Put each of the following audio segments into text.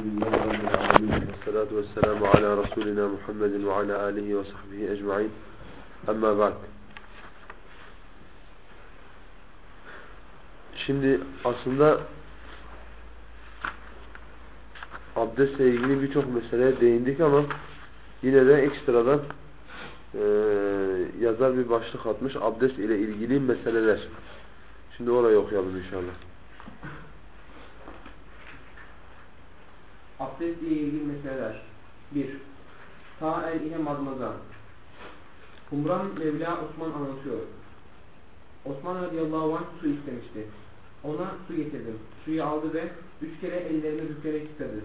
Elhamdülillahi Rabbil Alemin. Ve salatu ve selamu ala Resulina Muhammedin ve ala alihi ve sahbihi ecma'in. Amma ba'd. Şimdi aslında abdestle ilgili birçok meseleye değindik ama yine de ekstradan e, yazar bir başlık atmış. Abdest ile ilgili meseleler. Şimdi orayı okuyalım inşallah. Abdest ile ilgili meseleler. 1. Sağ el ile madmaza. Humran Mevla Osman anlatıyor. Osman radıyallahu anh su istemişti. Ona su getirdim. Suyu aldı ve üç kere ellerini bükerek yıkadı.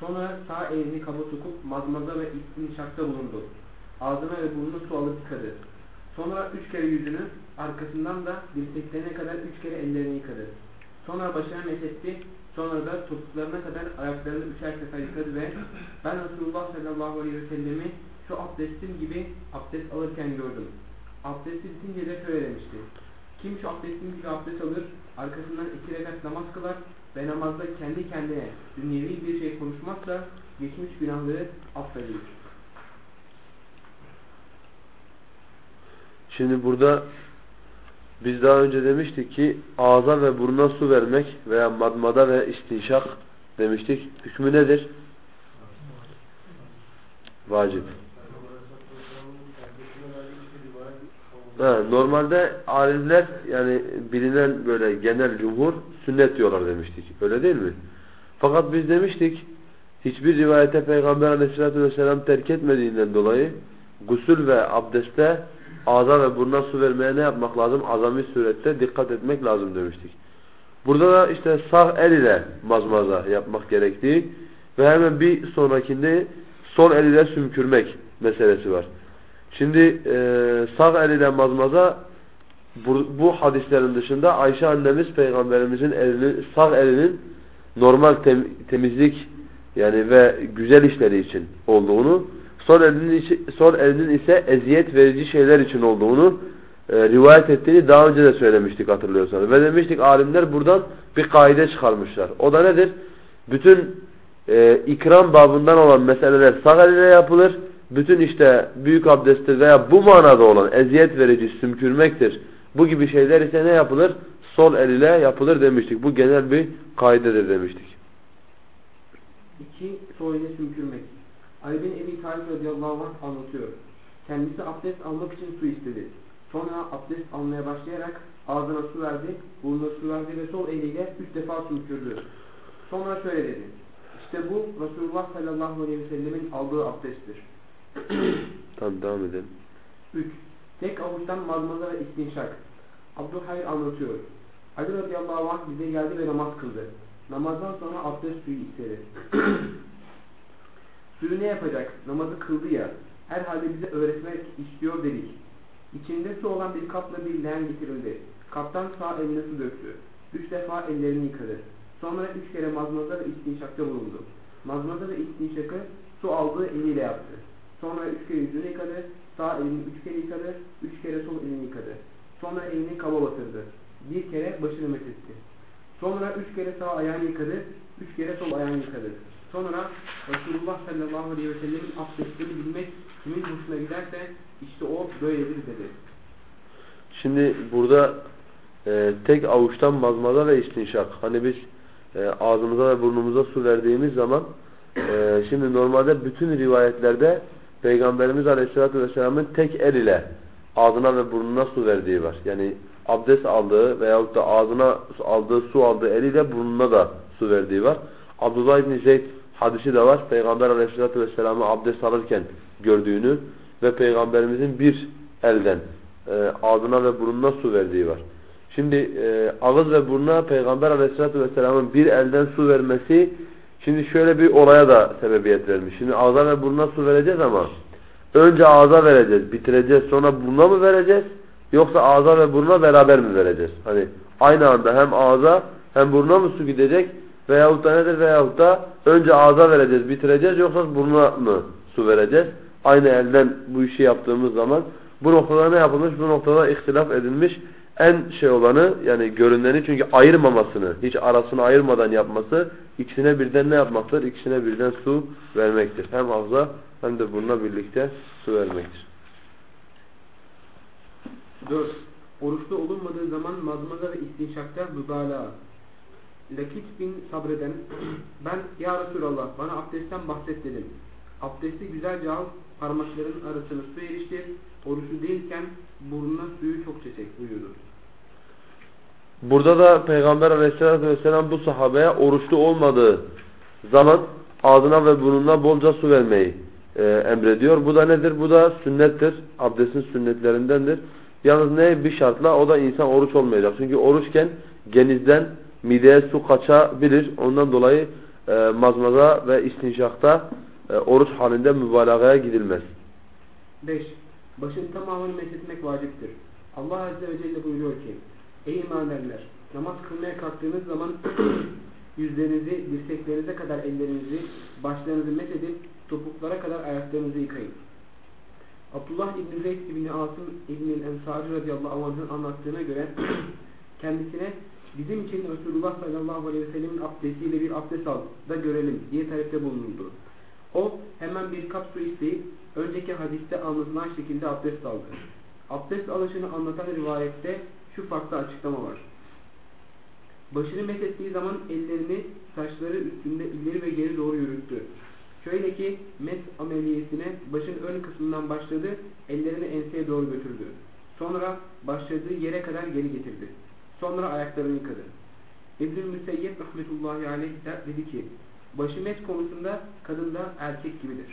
Sonra sağ elini kaba sokup madmaza ve istinşakta bulundu. Ağzına ve burnuna su alıp yıkadı. Sonra üç kere yüzünü, arkasından da dirseklerine kadar üç kere ellerini yıkadı. Sonra başına mesetti, sonra da topuklarına kadar ayaklarını üçer sefer yıkadı ve ben Resulullah sallallahu aleyhi ve sellemi şu abdestim gibi abdest alırken gördüm. Abdesti bitince de şöyle demişti. Kim şu abdestim gibi abdest alır, arkasından iki rekat namaz kılar ve namazda kendi kendine dünyevi bir şey konuşmazsa geçmiş günahları affedilir. Şimdi burada biz daha önce demiştik ki ağza ve buruna su vermek veya madmada ve istinşak demiştik. Hükmü nedir? Vacip. Ha, normalde alimler yani bilinen böyle genel cumhur sünnet diyorlar demiştik. Öyle değil mi? Fakat biz demiştik hiçbir rivayete Peygamber aleyhissalatü vesselam terk etmediğinden dolayı gusül ve abdeste ağza ve buruna su vermeye ne yapmak lazım? Azami surette dikkat etmek lazım demiştik. Burada da işte sağ el ile mazmaza yapmak gerektiği ve hemen bir sonrakinde sol el ile sümkürmek meselesi var. Şimdi e, sağ el ile mazmaza bu, bu hadislerin dışında Ayşe annemiz peygamberimizin elini, sağ elinin normal tem, temizlik yani ve güzel işleri için olduğunu sol elinin, sol elinin ise eziyet verici şeyler için olduğunu e, rivayet ettiğini daha önce de söylemiştik hatırlıyorsanız. Ve demiştik alimler buradan bir kaide çıkarmışlar. O da nedir? Bütün e, ikram babından olan meseleler sağ elle yapılır. Bütün işte büyük abdesttir veya bu manada olan eziyet verici sümkürmektir. Bu gibi şeyler ise ne yapılır? Sol el ile yapılır demiştik. Bu genel bir kaidedir demiştik. İki, sol ile sümkürmek. Ali bin Ebi Talib radıyallahu anh anlatıyor. Kendisi abdest almak için su istedi. Sonra abdest almaya başlayarak ağzına su verdi, burnuna su verdi ve sol eliyle üç defa sümkürdü. Sonra şöyle dedi. İşte bu Resulullah sallallahu aleyhi ve sellemin aldığı abdesttir. tamam devam edelim. 3. Tek avuçtan mazmaza ve istinşak. Abdülhayr anlatıyor. Ali radıyallahu anh bize geldi ve namaz kıldı. Namazdan sonra abdest suyu istedi. Suyu ne yapacak? Namazı kıldı ya. Herhalde bize öğretmek istiyor dedik. İçinde su olan bir kapla bir leğen getirildi. Kaptan sağ eline su döktü. Üç defa ellerini yıkadı. Sonra üç kere mazmaza ve istinşakta bulundu. Mazmaza ve istinşakı su aldığı eliyle yaptı. Sonra üç kere yüzünü yıkadı. Sağ elini üç kere yıkadı. Üç kere sol elini yıkadı. Sonra elini kaba batırdı. Bir kere başını methetti. Sonra üç kere sağ ayağını yıkadı. Üç kere sol ayağını yıkadı. Sonra Resulullah sallallahu aleyhi ve sellemin abdestini bilmek kimin hoşuna giderse işte o böyledir dedi. Şimdi burada e, tek avuçtan mazmada ve istinşak. Hani biz e, ağzımıza ve burnumuza su verdiğimiz zaman e, şimdi normalde bütün rivayetlerde Peygamberimiz aleyhissalatü vesselamın tek el ile ağzına ve burnuna su verdiği var. Yani abdest aldığı veyahut da ağzına aldığı su aldığı eliyle burnuna da su verdiği var. Abdullah İbni Zeyd hadisi de var. Peygamber aleyhissalatü vesselam'ı abdest alırken gördüğünü ve Peygamberimizin bir elden e, ağzına ve burnuna su verdiği var. Şimdi e, ağız ve burnuna Peygamber aleyhissalatü vesselamın bir elden su vermesi şimdi şöyle bir olaya da sebebiyet vermiş. Şimdi ağza ve burnuna su vereceğiz ama önce ağza vereceğiz, bitireceğiz sonra burnuna mı vereceğiz? Yoksa ağza ve burnuna beraber mi vereceğiz? Hani aynı anda hem ağza hem burnuna mı su gidecek? Veyahut da nedir? Veyahut da önce ağza vereceğiz, bitireceğiz yoksa burnuna mı su vereceğiz? Aynı elden bu işi yaptığımız zaman bu noktada ne yapılmış? Bu noktada ihtilaf edilmiş. en şey olanı yani görüneni çünkü ayırmamasını, hiç arasını ayırmadan yapması ikisine birden ne yapmaktır? İkisine birden su vermektir. Hem ağza hem de bununla birlikte su vermektir. 4. Oruçlu olunmadığı zaman mazmaza ve istinşakta mübalağa. Lakit bin sabreden ben ya Resulallah bana abdestten bahset dedim. Abdesti güzelce al parmakların arasını su eriştir. Oruçlu değilken burnuna suyu çok çek buyurdu. Burada da Peygamber aleyhissalatü vesselam bu sahabeye oruçlu olmadığı zaman ağzına ve burnuna bolca su vermeyi e, emrediyor. Bu da nedir? Bu da sünnettir. Abdestin sünnetlerindendir. Yalnız ne? Bir şartla o da insan oruç olmayacak. Çünkü oruçken genizden mideye su kaçabilir. Ondan dolayı e, mazmaza ve istinşakta e, oruç halinde mübalağaya gidilmez. 5. Başın tamamını meshetmek vaciptir. Allah Azze ve Celle buyuruyor ki Ey iman edenler! Namaz kılmaya kalktığınız zaman yüzlerinizi, dirseklerinize kadar ellerinizi, başlarınızı meshedip topuklara kadar ayaklarınızı yıkayın. Abdullah İbni Zeyd İbni Asım İbni Ensari radıyallahu anh'ın anlattığına göre kendisine bizim için Resulullah sallallahu aleyhi ve sellemin abdestiyle bir abdest al da görelim diye talepte bulunuldu. O hemen bir kap su isteyip önceki hadiste anlatılan şekilde abdest aldı. Abdest alışını anlatan rivayette şu farklı açıklama var. Başını meshettiği zaman ellerini saçları üstünde ileri ve geri doğru yürüttü. Şöyle ki mes ameliyesine başın ön kısmından başladı, ellerini enseye doğru götürdü. Sonra başladığı yere kadar geri getirdi. Sonra ayaklarını yıkadı. İbnül Müseyyep rahmetullahi aleyh dedi ki, başı mes konusunda kadın da erkek gibidir.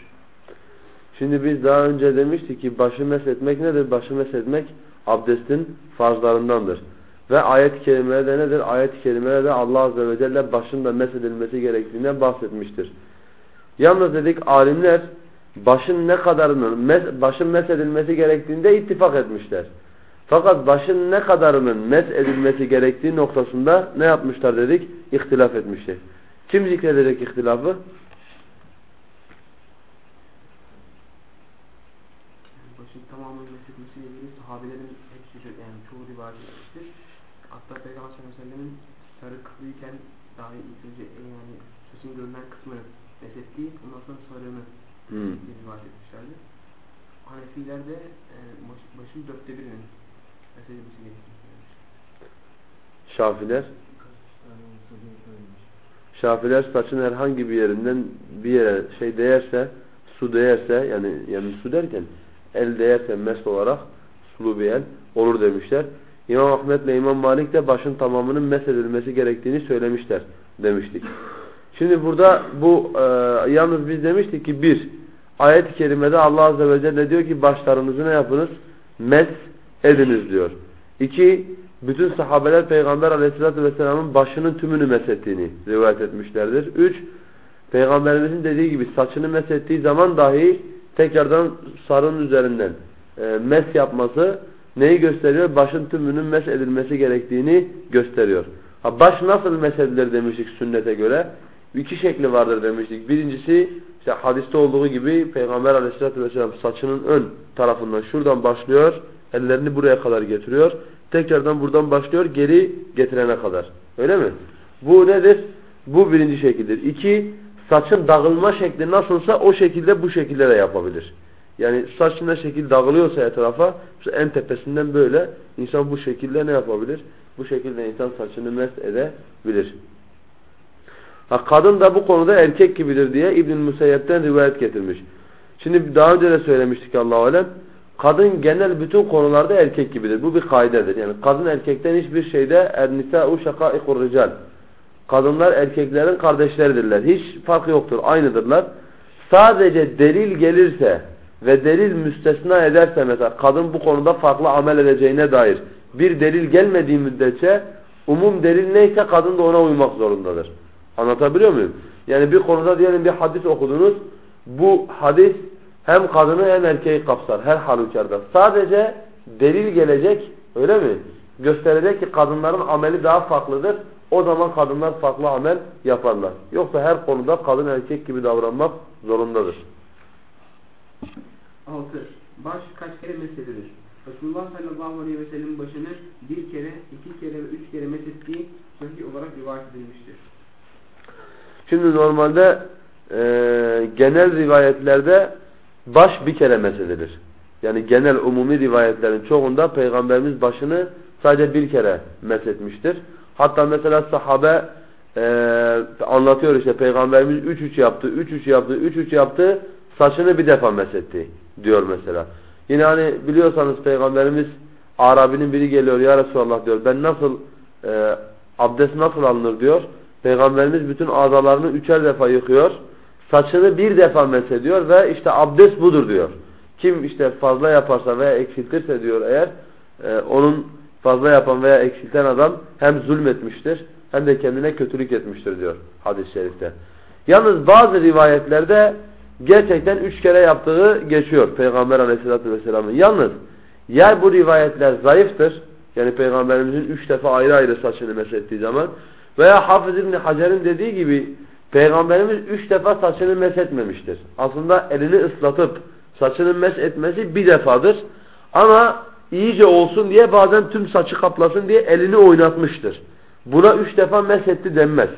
Şimdi biz daha önce demiştik ki başı meshetmek nedir? Başı meshetmek abdestin farzlarındandır. Ve ayet-i kerimelerde nedir? Ayet-i kerimelerde Allah Azze ve Celle başın da mesedilmesi gerektiğinden bahsetmiştir. Yalnız dedik alimler başın ne kadarının mes, başın mesedilmesi gerektiğinde ittifak etmişler. Fakat başın ne kadarının mes edilmesi gerektiği noktasında ne yapmışlar dedik? İhtilaf etmişler. Kim zikredecek ihtilafı? Başın tamamının mesedilmesiyle ilgili sahabelerin hepsi yani çoğu rivayet etmiştir. Hatta Peygamber sallallahu aleyhi ve sellem'in dahi ilk önce yani saçın görünen kısmını mesettiği ondan sonra sarığını Hmm. rivayet etmişlerdi. Hanefiler de e, baş, başın dörtte birinin. Şafiler. Şafiler saçın herhangi bir yerinden bir yere şey değerse, su değerse yani yani su derken el değerse mes olarak sulu bir el olur demişler. İmam Ahmet ile İmam Malik de başın tamamının mesedilmesi gerektiğini söylemişler demiştik. Şimdi burada bu e, yalnız biz demiştik ki bir ayet-i kerimede Allah Azze ve Celle diyor ki başlarınızı ne yapınız? Mes ediniz diyor. İki, bütün sahabeler Peygamber Aleyhisselatü vesselamın başının tümünü mesettiğini rivayet etmişlerdir. Üç, Peygamberimizin dediği gibi saçını mesettiği zaman dahi tekrardan sarının üzerinden e, mes yapması neyi gösteriyor? Başın tümünün mes edilmesi gerektiğini gösteriyor. Ha, baş nasıl mes edilir demiştik sünnete göre? İki şekli vardır demiştik. Birincisi işte hadiste olduğu gibi Peygamber aleyhissalatü vesselam saçının ön tarafından şuradan başlıyor. Ellerini buraya kadar getiriyor. Tekrardan buradan başlıyor geri getirene kadar. Öyle mi? Bu nedir? Bu birinci şekildir. İki, saçın dağılma şekli nasılsa o şekilde bu şekilde de yapabilir. Yani saç ne şekil dağılıyorsa etrafa işte en tepesinden böyle insan bu şekilde ne yapabilir? Bu şekilde insan saçını mest edebilir. Ha, kadın da bu konuda erkek gibidir diye İbn-i rivayet getirmiş. Şimdi daha önce de söylemiştik Allah-u Alem. Kadın genel bütün konularda erkek gibidir. Bu bir kaidedir. Yani kadın erkekten hiçbir şeyde er-nisâ'u şakâ'ikur rical. Kadınlar erkeklerin kardeşleridirler. Hiç fark yoktur. Aynıdırlar. Sadece delil gelirse ve delil müstesna ederse mesela kadın bu konuda farklı amel edeceğine dair bir delil gelmediği müddetçe umum delil neyse kadın da ona uymak zorundadır. Anlatabiliyor muyum? Yani bir konuda diyelim bir hadis okudunuz. Bu hadis hem kadını hem erkeği kapsar her halükarda. Sadece delil gelecek öyle mi? Gösterecek ki kadınların ameli daha farklıdır. O zaman kadınlar farklı amel yaparlar. Yoksa her konuda kadın erkek gibi davranmak zorundadır. 6. Baş kaç kere mesedilir? Resulullah sallallahu aleyhi ve sellem'in başını bir kere, iki kere ve üç kere meshettiği sahih olarak rivayet edilmiştir. Şimdi normalde e, genel rivayetlerde baş bir kere mesedilir. Yani genel umumi rivayetlerin çoğunda Peygamberimiz başını sadece bir kere meshetmiştir. Hatta mesela sahabe e, anlatıyor işte Peygamberimiz üç üç yaptı, üç üç yaptı, üç üç yaptı, saçını bir defa mesetti diyor mesela. Yine hani biliyorsanız Peygamberimiz Arabinin biri geliyor ya Resulallah diyor ben nasıl e, abdest nasıl alınır diyor. Peygamberimiz bütün azalarını üçer defa yıkıyor. Saçını bir defa mesediyor ve işte abdest budur diyor. Kim işte fazla yaparsa veya eksiltirse diyor eğer e, onun fazla yapan veya eksilten adam hem zulmetmiştir hem de kendine kötülük etmiştir diyor hadis-i şerifte. Yalnız bazı rivayetlerde gerçekten üç kere yaptığı geçiyor Peygamber aleyhissalatü vesselamın. Yalnız ya bu rivayetler zayıftır yani Peygamberimizin üç defa ayrı ayrı saçını meshettiği zaman veya Hafız İbni Hacer'in dediği gibi Peygamberimiz üç defa saçını meshetmemiştir. Aslında elini ıslatıp saçını meshetmesi bir defadır. Ama iyice olsun diye bazen tüm saçı kaplasın diye elini oynatmıştır. Buna üç defa meshetti denmez.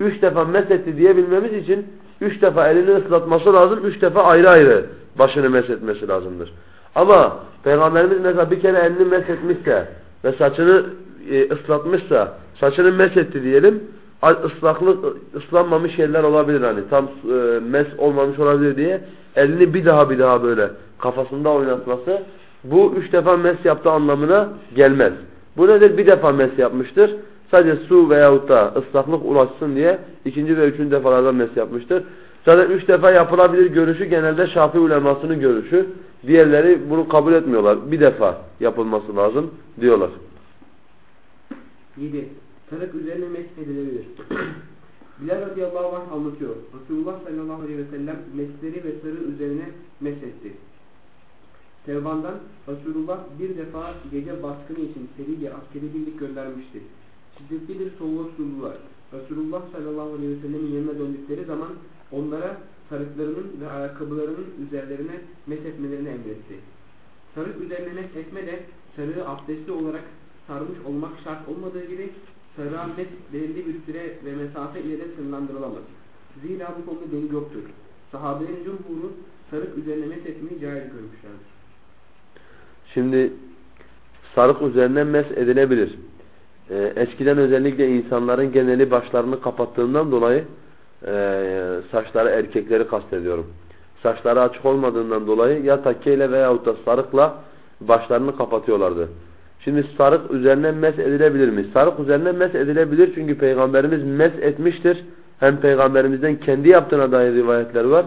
Üç defa meshetti diyebilmemiz için üç defa elini ıslatması lazım, üç defa ayrı ayrı başını meshetmesi lazımdır. Ama Peygamberimiz mesela bir kere elini meshetmişse ve saçını e, ıslatmışsa, saçını meshetti diyelim, ıslaklık, ıslanmamış yerler olabilir hani tam e, mes olmamış olabilir diye elini bir daha bir daha böyle kafasında oynatması bu üç defa mes yaptığı anlamına gelmez. Bu nedir? Bir defa mes yapmıştır. Sadece su veyahut da ıslaklık ulaşsın diye ikinci ve üçüncü defalarda mes yapmıştır. Zaten üç defa yapılabilir görüşü genelde Şafii ulemasının görüşü. Diğerleri bunu kabul etmiyorlar. Bir defa yapılması lazım diyorlar. 7. Sarık üzerine mesh edilebilir. Bilal radıyallahu anh anlatıyor. Resulullah sallallahu aleyhi ve sellem mesleri ve sarı üzerine mesh etti. Tevban'dan Resulullah bir defa gece baskını için seri bir askeri birlik göndermişti. Şiddetli bir soğuğa sundular. Resulullah sallallahu aleyhi ve sellemin yanına döndükleri zaman onlara sarıklarının ve ayakkabılarının üzerlerine mesh etmelerini emretti. Sarık üzerine mesh etme de sarığı abdestli olarak sarmış olmak şart olmadığı gibi mesh belirli bir süre ve mesafe ile de sınırlandırılamaz. Zira bu konuda delil yoktur. Sahabenin cumhuru sarık üzerine mesh etmeyi caiz görmüşlerdir. Şimdi sarık üzerine mes edilebilir. Ee, eskiden özellikle insanların geneli başlarını kapattığından dolayı e, saçları erkekleri kastediyorum. Saçları açık olmadığından dolayı ya takkeyle veyahut da sarıkla başlarını kapatıyorlardı. Şimdi sarık üzerine mes edilebilir mi? Sarık üzerine mes edilebilir çünkü Peygamberimiz mes etmiştir. Hem Peygamberimizden kendi yaptığına dair rivayetler var.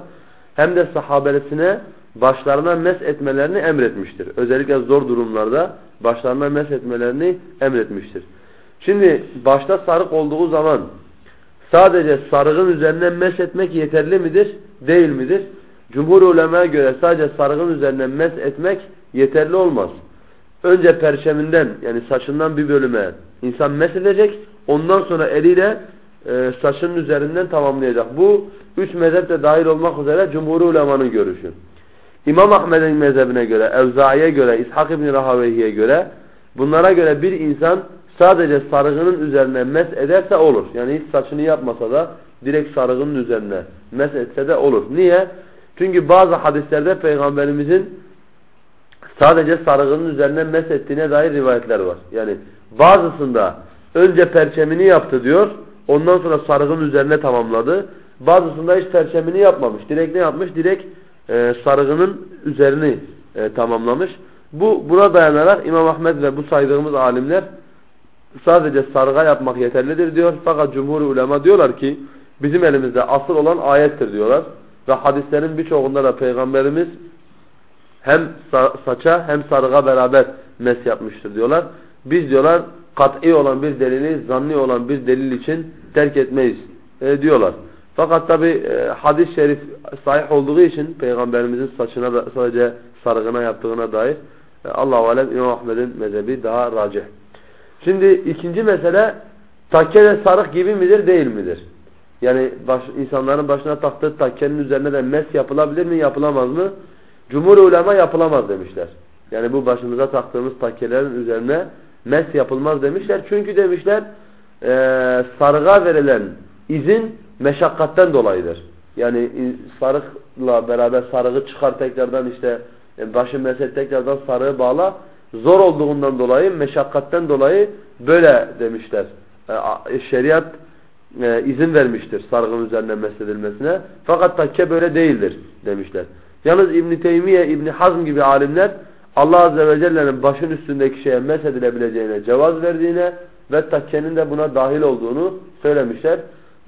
Hem de sahabesine başlarına mes etmelerini emretmiştir. Özellikle zor durumlarda başlarına mes etmelerini emretmiştir. Şimdi başta sarık olduğu zaman sadece sarığın üzerine mes etmek yeterli midir? Değil midir? Cumhur ulemaya göre sadece sarığın üzerine mes etmek yeterli olmaz. Önce perçeminden yani saçından bir bölüme insan mes edecek. Ondan sonra eliyle e, saçının üzerinden tamamlayacak. Bu üç mezhep de dahil olmak üzere cumhur ulemanın görüşü. İmam Ahmed'in mezhebine göre, Evzai'ye göre, İshak İbni Rahavehi'ye göre bunlara göre bir insan sadece sarığının üzerine mes ederse olur. Yani hiç saçını yapmasa da direkt sarığının üzerine mes etse de olur. Niye? Çünkü bazı hadislerde Peygamberimizin sadece sarığının üzerine mes ettiğine dair rivayetler var. Yani bazısında önce perçemini yaptı diyor, ondan sonra sarığın üzerine tamamladı. Bazısında hiç perçemini yapmamış. Direkt ne yapmış? Direkt e, sarığının üzerini e, tamamlamış. Bu buna dayanarak İmam Ahmed ve bu saydığımız alimler sadece sarığa yapmak yeterlidir diyor. Fakat cumhur ulema diyorlar ki bizim elimizde asıl olan ayettir diyorlar. Ve hadislerin birçoğunda da Peygamberimiz hem saça hem sarığa beraber mes yapmıştır diyorlar. Biz diyorlar kat'i olan bir delili zanni olan bir delil için terk etmeyiz e, diyorlar. Fakat tabi e, hadis-i şerif sahih olduğu için Peygamberimizin saçına da, sadece sarığına yaptığına dair e, Allah-u Alem İmam Ahmed'in mezhebi daha racih. Şimdi ikinci mesele takke de sarık gibi midir değil midir? Yani baş, insanların başına taktığı takkenin üzerine de mes yapılabilir mi yapılamaz mı? Cumhur ulema yapılamaz demişler. Yani bu başımıza taktığımız takkelerin üzerine mes yapılmaz demişler. Çünkü demişler e, sarığa verilen izin meşakkatten dolayıdır. Yani sarıkla beraber sarığı çıkar tekrardan işte e, başı meset tekrardan sarığı bağla. Zor olduğundan dolayı, meşakkatten dolayı böyle demişler. E, şeriat e, izin vermiştir sarığın üzerine mesedilmesine. Fakat takke böyle değildir demişler. Yalnız İbn Teymiye, İbn Hazm gibi alimler Allah azze ve celle'nin başın üstündeki şeye mesedilebileceğine cevaz verdiğine ve takkenin de buna dahil olduğunu söylemişler.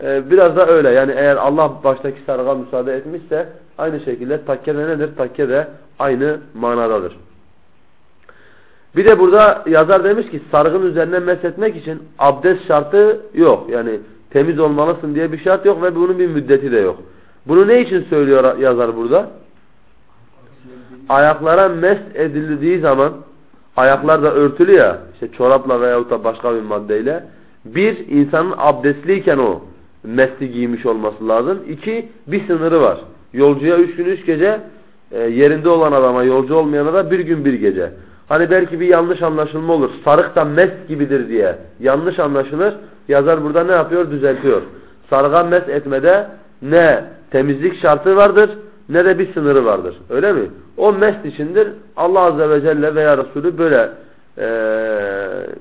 Ee, biraz da öyle yani eğer Allah baştaki sarığa müsaade etmişse aynı şekilde takke de nedir? Takke de aynı manadadır. Bir de burada yazar demiş ki sarığın üzerine meshetmek için abdest şartı yok. Yani temiz olmalısın diye bir şart yok ve bunun bir müddeti de yok. Bunu ne için söylüyor yazar burada? Ayaklara mest edildiği zaman ayaklar da örtülü ya işte çorapla veyahut da başka bir maddeyle bir insanın abdestliyken o mesli giymiş olması lazım. İki bir sınırı var. Yolcuya üç gün üç gece e, yerinde olan adama yolcu olmayana da bir gün bir gece. Hani belki bir yanlış anlaşılma olur. Sarık da mes gibidir diye yanlış anlaşılır. Yazar burada ne yapıyor? Düzeltiyor. Sarığa mes etmede ne temizlik şartı vardır ne de bir sınırı vardır. Öyle mi? O mest içindir. Allah Azze ve Celle veya Resulü böyle e,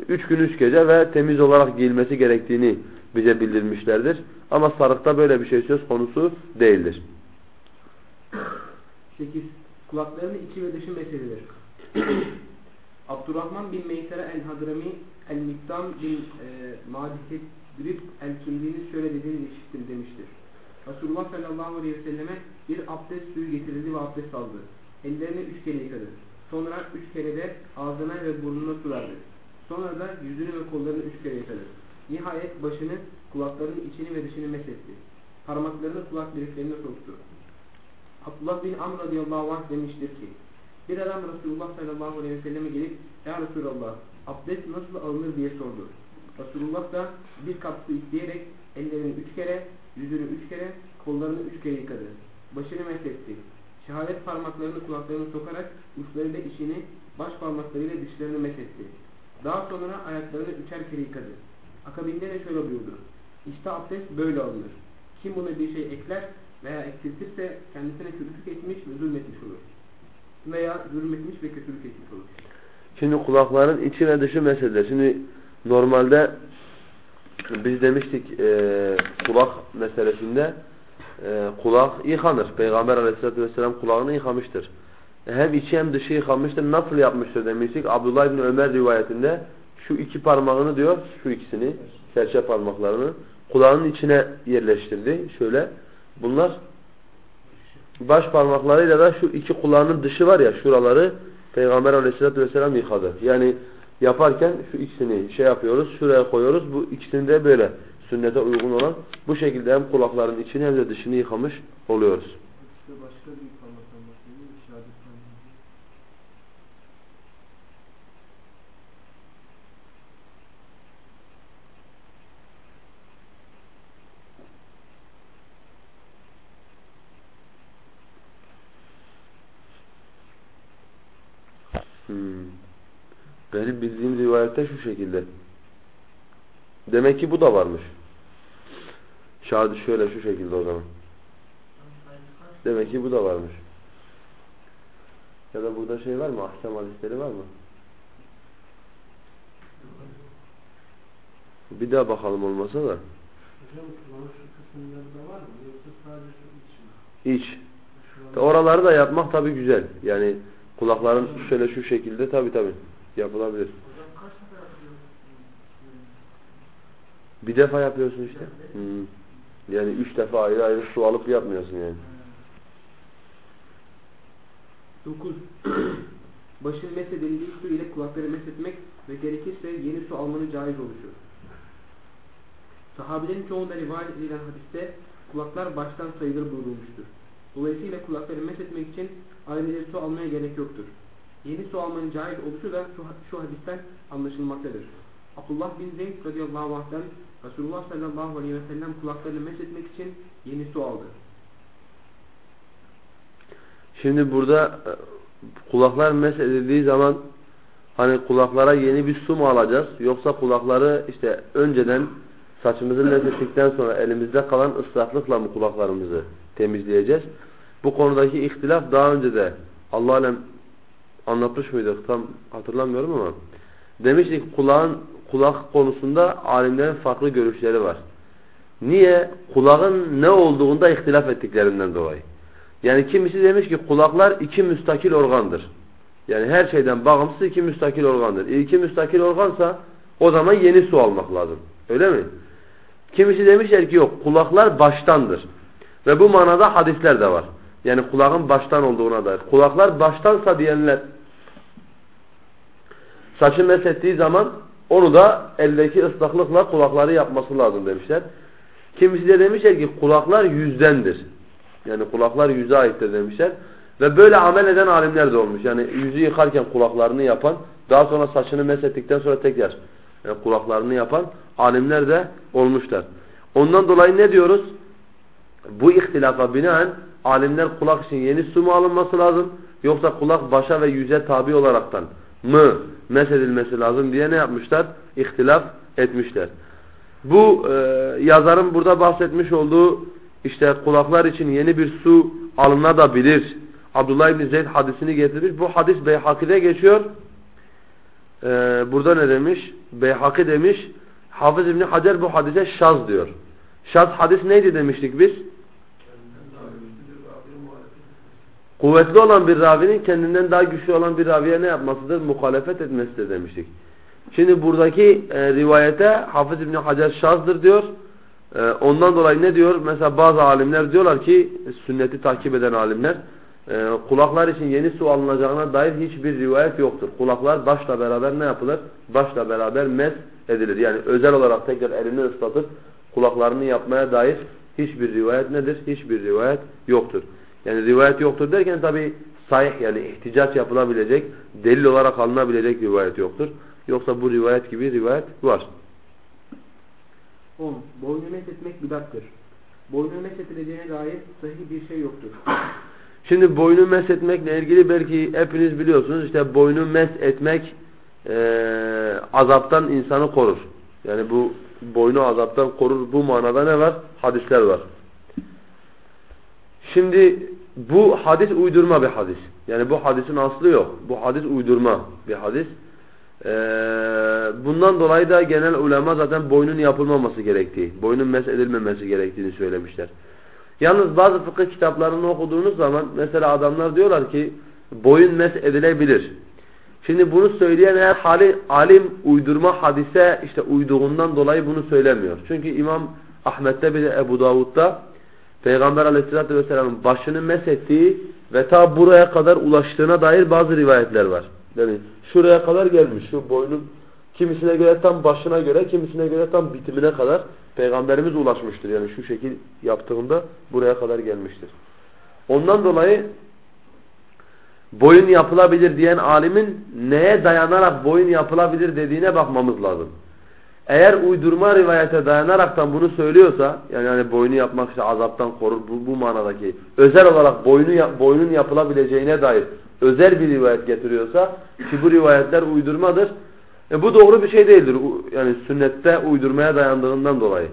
üç gün üç gece ve temiz olarak giyilmesi gerektiğini bize bildirmişlerdir. Ama sarıkta böyle bir şey söz konusu değildir. 8. Kulaklarının içi ve dışı meseledir. Abdurrahman bin Meysere el-Hadrami el-Miktam bin e, Madihid el-Kindi'nin şöyle dediğini işittim demiştir. Resulullah sallallahu aleyhi ve selleme bir abdest suyu getirildi ve abdest aldı. Ellerini üç kere yıkadı. Sonra üç kere de ağzına ve burnuna su verdi. Sonra da yüzünü ve kollarını üç kere yıkadı. Nihayet başını, kulaklarının içini ve dışını mesetti. Parmaklarını kulak deliklerine soktu. Abdullah bin Amr radıyallahu anh demiştir ki, bir adam Resulullah sallallahu aleyhi ve selleme gelip, Ya Resulallah, abdest nasıl alınır diye sordu. Resulullah da bir kap su isteyerek ellerini üç kere, yüzünü üç kere, kollarını üç kere yıkadı. Başını mesetti. Şehadet parmaklarını kulaklarına sokarak uçlarıyla işini, baş parmaklarıyla dişlerini mesetti. Daha sonra ayaklarını üçer kere yıkadı. Akabinde de şöyle buyurdu. İşte abdest böyle alınır. Kim buna bir şey ekler veya eksiltirse kendisine kötülük etmiş ve zulmetmiş olur. Veya zulmetmiş ve kötülük etmiş olur. Şimdi kulakların içi ve dışı mesele. Şimdi normalde biz demiştik e, kulak meselesinde e, kulak yıkanır. Peygamber aleyhissalatü vesselam kulağını yıkamıştır. Hem içi hem dışı yıkamıştır. Nasıl yapmıştır demiştik. Abdullah İbni Ömer rivayetinde şu iki parmağını diyor, şu ikisini, serçe parmaklarını kulağının içine yerleştirdi. Şöyle. Bunlar baş parmaklarıyla da şu iki kulağının dışı var ya şuraları Peygamber aleyhissalatü vesselam yıkadı. Yani yaparken şu ikisini şey yapıyoruz, şuraya koyuyoruz. Bu ikisini de böyle sünnete uygun olan bu şekilde hem kulakların içini hem de dışını yıkamış oluyoruz. İşte başka bir parmaktan bahsediyor. İşaret parmağı. Hmm. Benim bildiğim rivayette şu şekilde. Demek ki bu da varmış. Şahidi şöyle şu şekilde o zaman. Demek ki bu da varmış. Ya da burada şey var mı? Ahkam hadisleri var mı? Bir daha bakalım olmasa da. Hocam iç Oraları da yapmak tabi güzel. Yani kulakların şöyle şu şekilde tabi tabi yapılabilir. Bir defa yapıyorsun işte. Hmm. Yani üç defa ayrı ayrı su alıp yapmıyorsun yani. 9. Başın mesedildiği su ile kulakları mesetmek ve gerekirse yeni su almanın caiz oluşu. Sahabelerin çoğunda rivayet edilen hadiste kulaklar baştan sayılır buyurulmuştur. Dolayısıyla kulakları mesetmek için ayrıca su almaya gerek yoktur. Yeni su almanın caiz oluşu da şu, şu hadisten anlaşılmaktadır. Abdullah bin Zeyd radıyallahu anh'den Resulullah sallallahu aleyhi ve sellem kulaklarını mesetmek için yeni su aldı. Şimdi burada kulaklar mesh edildiği zaman hani kulaklara yeni bir su mu alacağız yoksa kulakları işte önceden saçımızı meshettikten sonra elimizde kalan ıslaklıkla mı kulaklarımızı temizleyeceğiz? Bu konudaki ihtilaf daha önce de Allah alem anlatmış mıydık tam hatırlamıyorum ama demiştik kulağın kulak konusunda alimlerin farklı görüşleri var. Niye? Kulağın ne olduğunda ihtilaf ettiklerinden dolayı. Yani kimisi demiş ki kulaklar iki müstakil organdır. Yani her şeyden bağımsız iki müstakil organdır. E iki müstakil organsa o zaman yeni su almak lazım. Öyle mi? Kimisi demişler ki yok kulaklar baştandır. Ve bu manada hadisler de var. Yani kulağın baştan olduğuna dair. Kulaklar baştansa diyenler saçı meshettiği zaman onu da eldeki ıslaklıkla kulakları yapması lazım demişler. Kimisi de demişler ki kulaklar yüzdendir. Yani kulaklar yüze aittir demişler. Ve böyle amel eden alimler de olmuş. Yani yüzü yıkarken kulaklarını yapan, daha sonra saçını meshettikten sonra tekrar yani kulaklarını yapan alimler de olmuşlar. Ondan dolayı ne diyoruz? Bu ihtilafa binaen alimler kulak için yeni su mu alınması lazım? Yoksa kulak başa ve yüze tabi olaraktan mı mesedilmesi lazım diye ne yapmışlar? İhtilaf etmişler. Bu e, yazarın burada bahsetmiş olduğu işte kulaklar için yeni bir su alınabilir. Abdullah İbni Zeyd hadisini getirmiş. Bu hadis Beyhaki'de geçiyor. Ee, burada ne demiş? Beyhaki demiş. Hafız İbni Hacer bu hadise şaz diyor. Şaz hadis neydi demiştik biz? Kuvvetli olan bir ravinin kendinden daha güçlü olan bir raviye ne yapmasıdır? Muhalefet etmesidir demiştik. Şimdi buradaki e, rivayete Hafız İbni Hacer şazdır diyor. E, ondan dolayı ne diyor? Mesela bazı alimler diyorlar ki sünneti takip eden alimler e, kulaklar için yeni su alınacağına dair hiçbir rivayet yoktur. Kulaklar başla beraber ne yapılır? Başla beraber mes edilir. Yani özel olarak tekrar elini ıslatıp kulaklarını yapmaya dair hiçbir rivayet nedir? Hiçbir rivayet yoktur. Yani rivayet yoktur derken tabi sahih yani ihticaç yapılabilecek, delil olarak alınabilecek rivayet yoktur. Yoksa bu rivayet gibi rivayet var. 10. Boynu meshetmek bidattır. Boynu meshetileceğine dair sahih bir şey yoktur. Şimdi boynu mes etmekle ilgili belki hepiniz biliyorsunuz işte boynu mes etmek e, azaptan insanı korur. Yani bu boynu azaptan korur. Bu manada ne var? Hadisler var. Şimdi bu hadis uydurma bir hadis. Yani bu hadisin aslı yok. Bu hadis uydurma bir hadis. Ee, bundan dolayı da genel ulema zaten boynun yapılmaması gerektiği, boynun mes edilmemesi gerektiğini söylemişler. Yalnız bazı fıkıh kitaplarını okuduğunuz zaman mesela adamlar diyorlar ki boyun mes edilebilir. Şimdi bunu söyleyen eğer hali, alim uydurma hadise işte uyduğundan dolayı bunu söylemiyor. Çünkü İmam Ahmet'te bir de Ebu Davud'da Peygamber aleyhissalatü vesselamın başını meshettiği ve ta buraya kadar ulaştığına dair bazı rivayetler var. Yani şuraya kadar gelmiş. Şu boynun kimisine göre tam başına göre, kimisine göre tam bitimine kadar Peygamberimiz ulaşmıştır. Yani şu şekil yaptığında buraya kadar gelmiştir. Ondan dolayı boyun yapılabilir diyen alimin neye dayanarak boyun yapılabilir dediğine bakmamız lazım. Eğer uydurma rivayete dayanaraktan bunu söylüyorsa yani yani boynu yapmak işte azaptan korur bu, bu manadaki özel olarak boynu boynun yapılabileceğine dair özel bir rivayet getiriyorsa ki bu rivayetler uydurmadır. E bu doğru bir şey değildir. Yani sünnette uydurmaya dayandığından dolayı.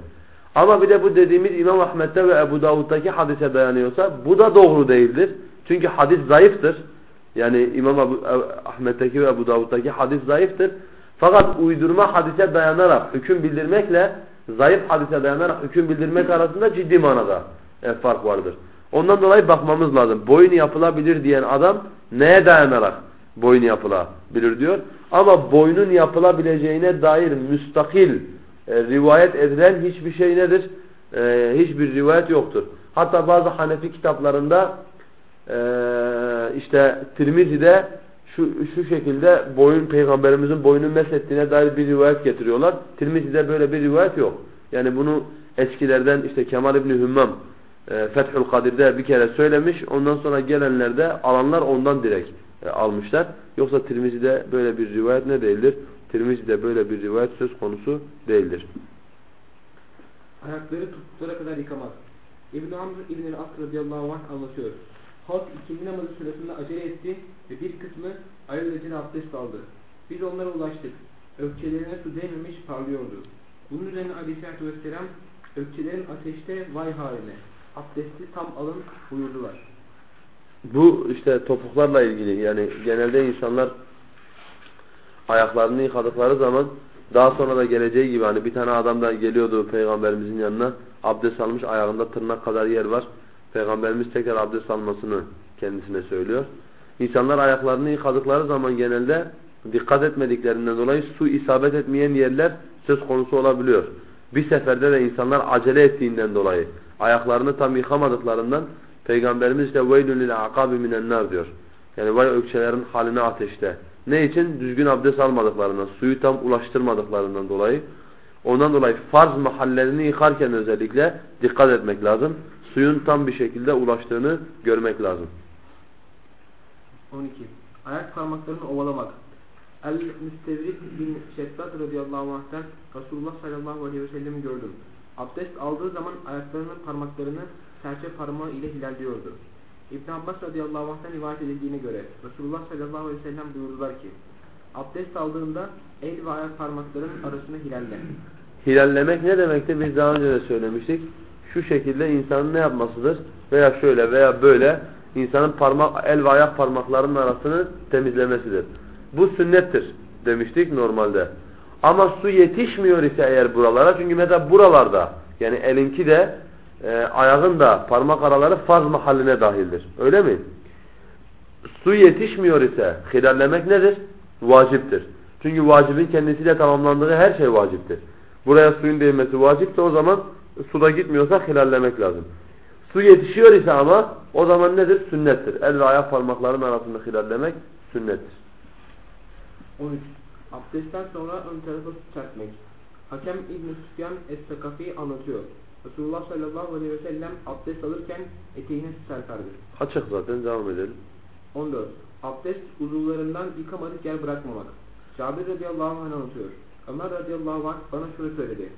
Ama bir de bu dediğimiz İmam Ahmet'te ve Ebu Davud'daki hadise dayanıyorsa bu da doğru değildir. Çünkü hadis zayıftır. Yani İmam Ebu, Ahmet'teki ve Ebu Davud'daki hadis zayıftır. Fakat uydurma hadise dayanarak hüküm bildirmekle zayıf hadise dayanarak hüküm bildirmek arasında ciddi manada e, fark vardır. Ondan dolayı bakmamız lazım. Boyun yapılabilir diyen adam neye dayanarak boyun yapılabilir diyor. Ama boynun yapılabileceğine dair müstakil e, rivayet edilen hiçbir şey nedir? E, hiçbir rivayet yoktur. Hatta bazı Hanefi kitaplarında e, işte Tirmizi'de şu, şu şekilde boyun peygamberimizin boynunu meshettiğine dair bir rivayet getiriyorlar. Tirmizi'de böyle bir rivayet yok. Yani bunu eskilerden işte Kemal İbni Hümmam e, Fethül Kadir'de bir kere söylemiş. Ondan sonra gelenlerde alanlar ondan direkt e, almışlar. Yoksa Tirmizi'de böyle bir rivayet ne değildir? Tirmizi'de böyle bir rivayet söz konusu değildir. Ayakları tuttuklara kadar yıkamaz. İbn-i Amr İbn-i As radıyallahu anh anlatıyor. Halk ikindi namazı sırasında acele etti ve bir kısmı alelacele abdest aldı. Biz onlara ulaştık. Ökçelerine su değmemiş parlıyordu. Bunun üzerine aleyhissalatü vesselam ökçelerin ateşte vay haline abdesti tam alın buyurdular. Bu işte topuklarla ilgili yani genelde insanlar ayaklarını yıkadıkları zaman daha sonra da geleceği gibi hani bir tane adam da geliyordu peygamberimizin yanına abdest almış ayağında tırnak kadar yer var. Peygamberimiz tekrar abdest almasını kendisine söylüyor. İnsanlar ayaklarını yıkadıkları zaman genelde dikkat etmediklerinden dolayı su isabet etmeyen yerler söz konusu olabiliyor. Bir seferde de insanlar acele ettiğinden dolayı ayaklarını tam yıkamadıklarından Peygamberimiz işte وَيْلُ لِلْعَقَابِ مِنَ النَّارِ diyor. Yani vay ökçelerin haline ateşte. Ne için? Düzgün abdest almadıklarından, suyu tam ulaştırmadıklarından dolayı. Ondan dolayı farz mahallerini yıkarken özellikle dikkat etmek lazım. Suyun tam bir şekilde ulaştığını görmek lazım. 12. Ayak parmaklarını ovalamak. El-Müstevrik bin Şeddat radıyallahu anh'ten Resulullah sallallahu aleyhi ve sellem'i gördüm. Abdest aldığı zaman ayaklarının parmaklarını serçe parmağı ile hilalliyordu. İbn Abbas radıyallahu anh'tan rivayet edildiğine göre Resulullah sallallahu aleyhi ve sellem buyurdular ki Abdest aldığında el ve ayak parmaklarının arasına hilalle. Hilallemek ne demekti? Biz daha önce de söylemiştik. Şu şekilde insanın ne yapmasıdır? Veya şöyle veya böyle insanın parmak, el ve ayak parmaklarının arasını temizlemesidir. Bu sünnettir demiştik normalde. Ama su yetişmiyor ise eğer buralara çünkü mesela buralarda yani elinki de e, ayağın da parmak araları farz mahalline dahildir. Öyle mi? Su yetişmiyor ise hilallemek nedir? Vaciptir. Çünkü vacibin kendisiyle tamamlandığı her şey vaciptir. Buraya suyun değmesi vacipse o zaman suda gitmiyorsa hilallemek lazım. Su yetişiyor ise ama o zaman nedir? Sünnettir. El ve ayak parmaklarının arasında hilallemek sünnettir. 13. Abdestten sonra ön tarafa çarpmak. Hakem İbn-i Süfyan Es-Sakafi anlatıyor. Resulullah sallallahu aleyhi ve sellem abdest alırken eteğine su serperdi. Açık zaten devam edelim. 14. Abdest uzuvlarından yıkamadık yer bırakmamak. Cabir radıyallahu anh anlatıyor. Ömer radıyallahu anh bana şunu söyledi.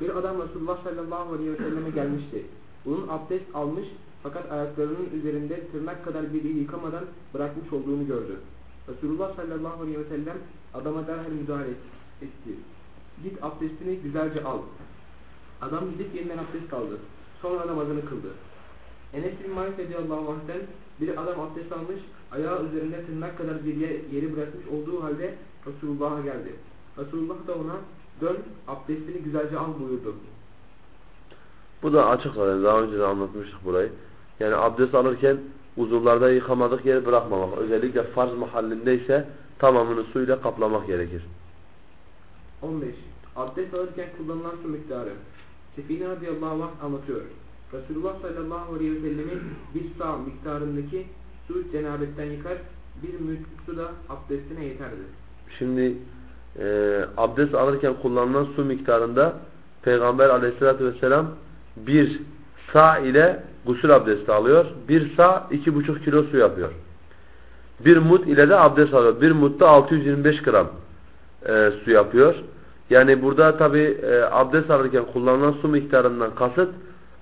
Bir adam Resulullah sallallahu aleyhi ve selleme gelmişti. Bunun abdest almış fakat ayaklarının üzerinde tırnak kadar bir yıkamadan bırakmış olduğunu gördü. Resulullah sallallahu aleyhi ve sellem adama derhal müdahale etti. Git abdestini güzelce al. Adam gidip yeniden abdest aldı. Sonra namazını kıldı. Enes bin Malik radıyallahu anh'ten bir adam abdest almış, ayağı üzerinde tırnak kadar bir yeri bırakmış olduğu halde Resulullah'a geldi. Resulullah da ona dön abdestini güzelce al buyurdu. Bu da açık zaten. Daha önce de anlatmıştık burayı. Yani abdest alırken uzuvlarda yıkamadık yeri bırakmamak. Özellikle farz mahallindeyse tamamını suyla kaplamak gerekir. 15. Abdest alırken kullanılan su miktarı. Sefine radıyallahu anh anlatıyor. Resulullah sallallahu aleyhi ve sellemin bir sağ miktarındaki su cenabetten yıkar, bir müt su da abdestine yeterdi. Şimdi e, abdest alırken kullanılan su miktarında Peygamber aleyhissalatü vesselam bir sağ ile gusül abdesti alıyor. Bir sağ iki buçuk kilo su yapıyor. Bir mut ile de abdest alıyor. Bir mutta 625 gram e, su yapıyor. Yani burada tabi e, abdest alırken kullanılan su miktarından kasıt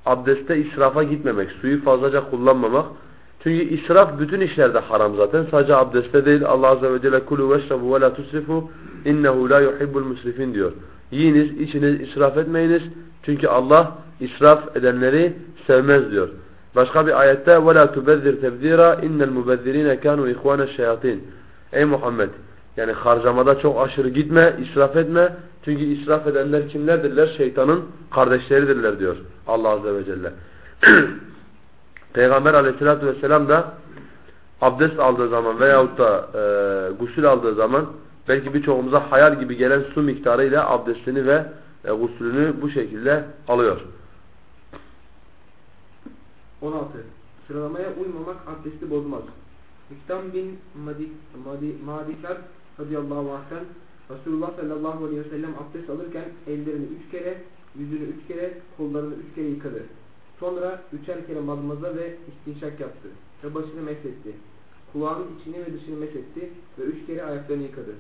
abdeste israfa gitmemek, suyu fazlaca kullanmamak. Çünkü israf bütün işlerde haram zaten. Sadece abdestte değil. Allah azze ve celle kulu veşrabu ve la tusrifu innehu la yuhibbul musrifin diyor. Yiyiniz, içiniz, israf etmeyiniz. Çünkü Allah israf edenleri sevmez diyor. Başka bir ayette ve la tubezzir tebzira innel mubezzirine kanu ihvane şeyatin. Ey Muhammed yani harcamada çok aşırı gitme, israf etme. Çünkü israf edenler kimlerdirler? Şeytanın kardeşleridirler diyor Allah azze ve celle. Peygamber aleyhissalatü vesselam da abdest aldığı zaman veyahut da e, gusül aldığı zaman belki birçoğumuza hayal gibi gelen su miktarıyla abdestini ve e, guslünü bu şekilde alıyor. 16. Sıralamaya uymamak abdesti bozmaz. Miktam bin Madi, Madi, Madikar radıyallahu anh'ten Resulullah sallallahu aleyhi ve sellem abdest alırken ellerini üç kere, yüzünü üç kere, kollarını üç kere yıkadı. Sonra üçer kere mazmaza ve istinşak yaptı ve başını mesetti. Kulağının içini ve dışını mesetti ve üç kere ayaklarını yıkadı.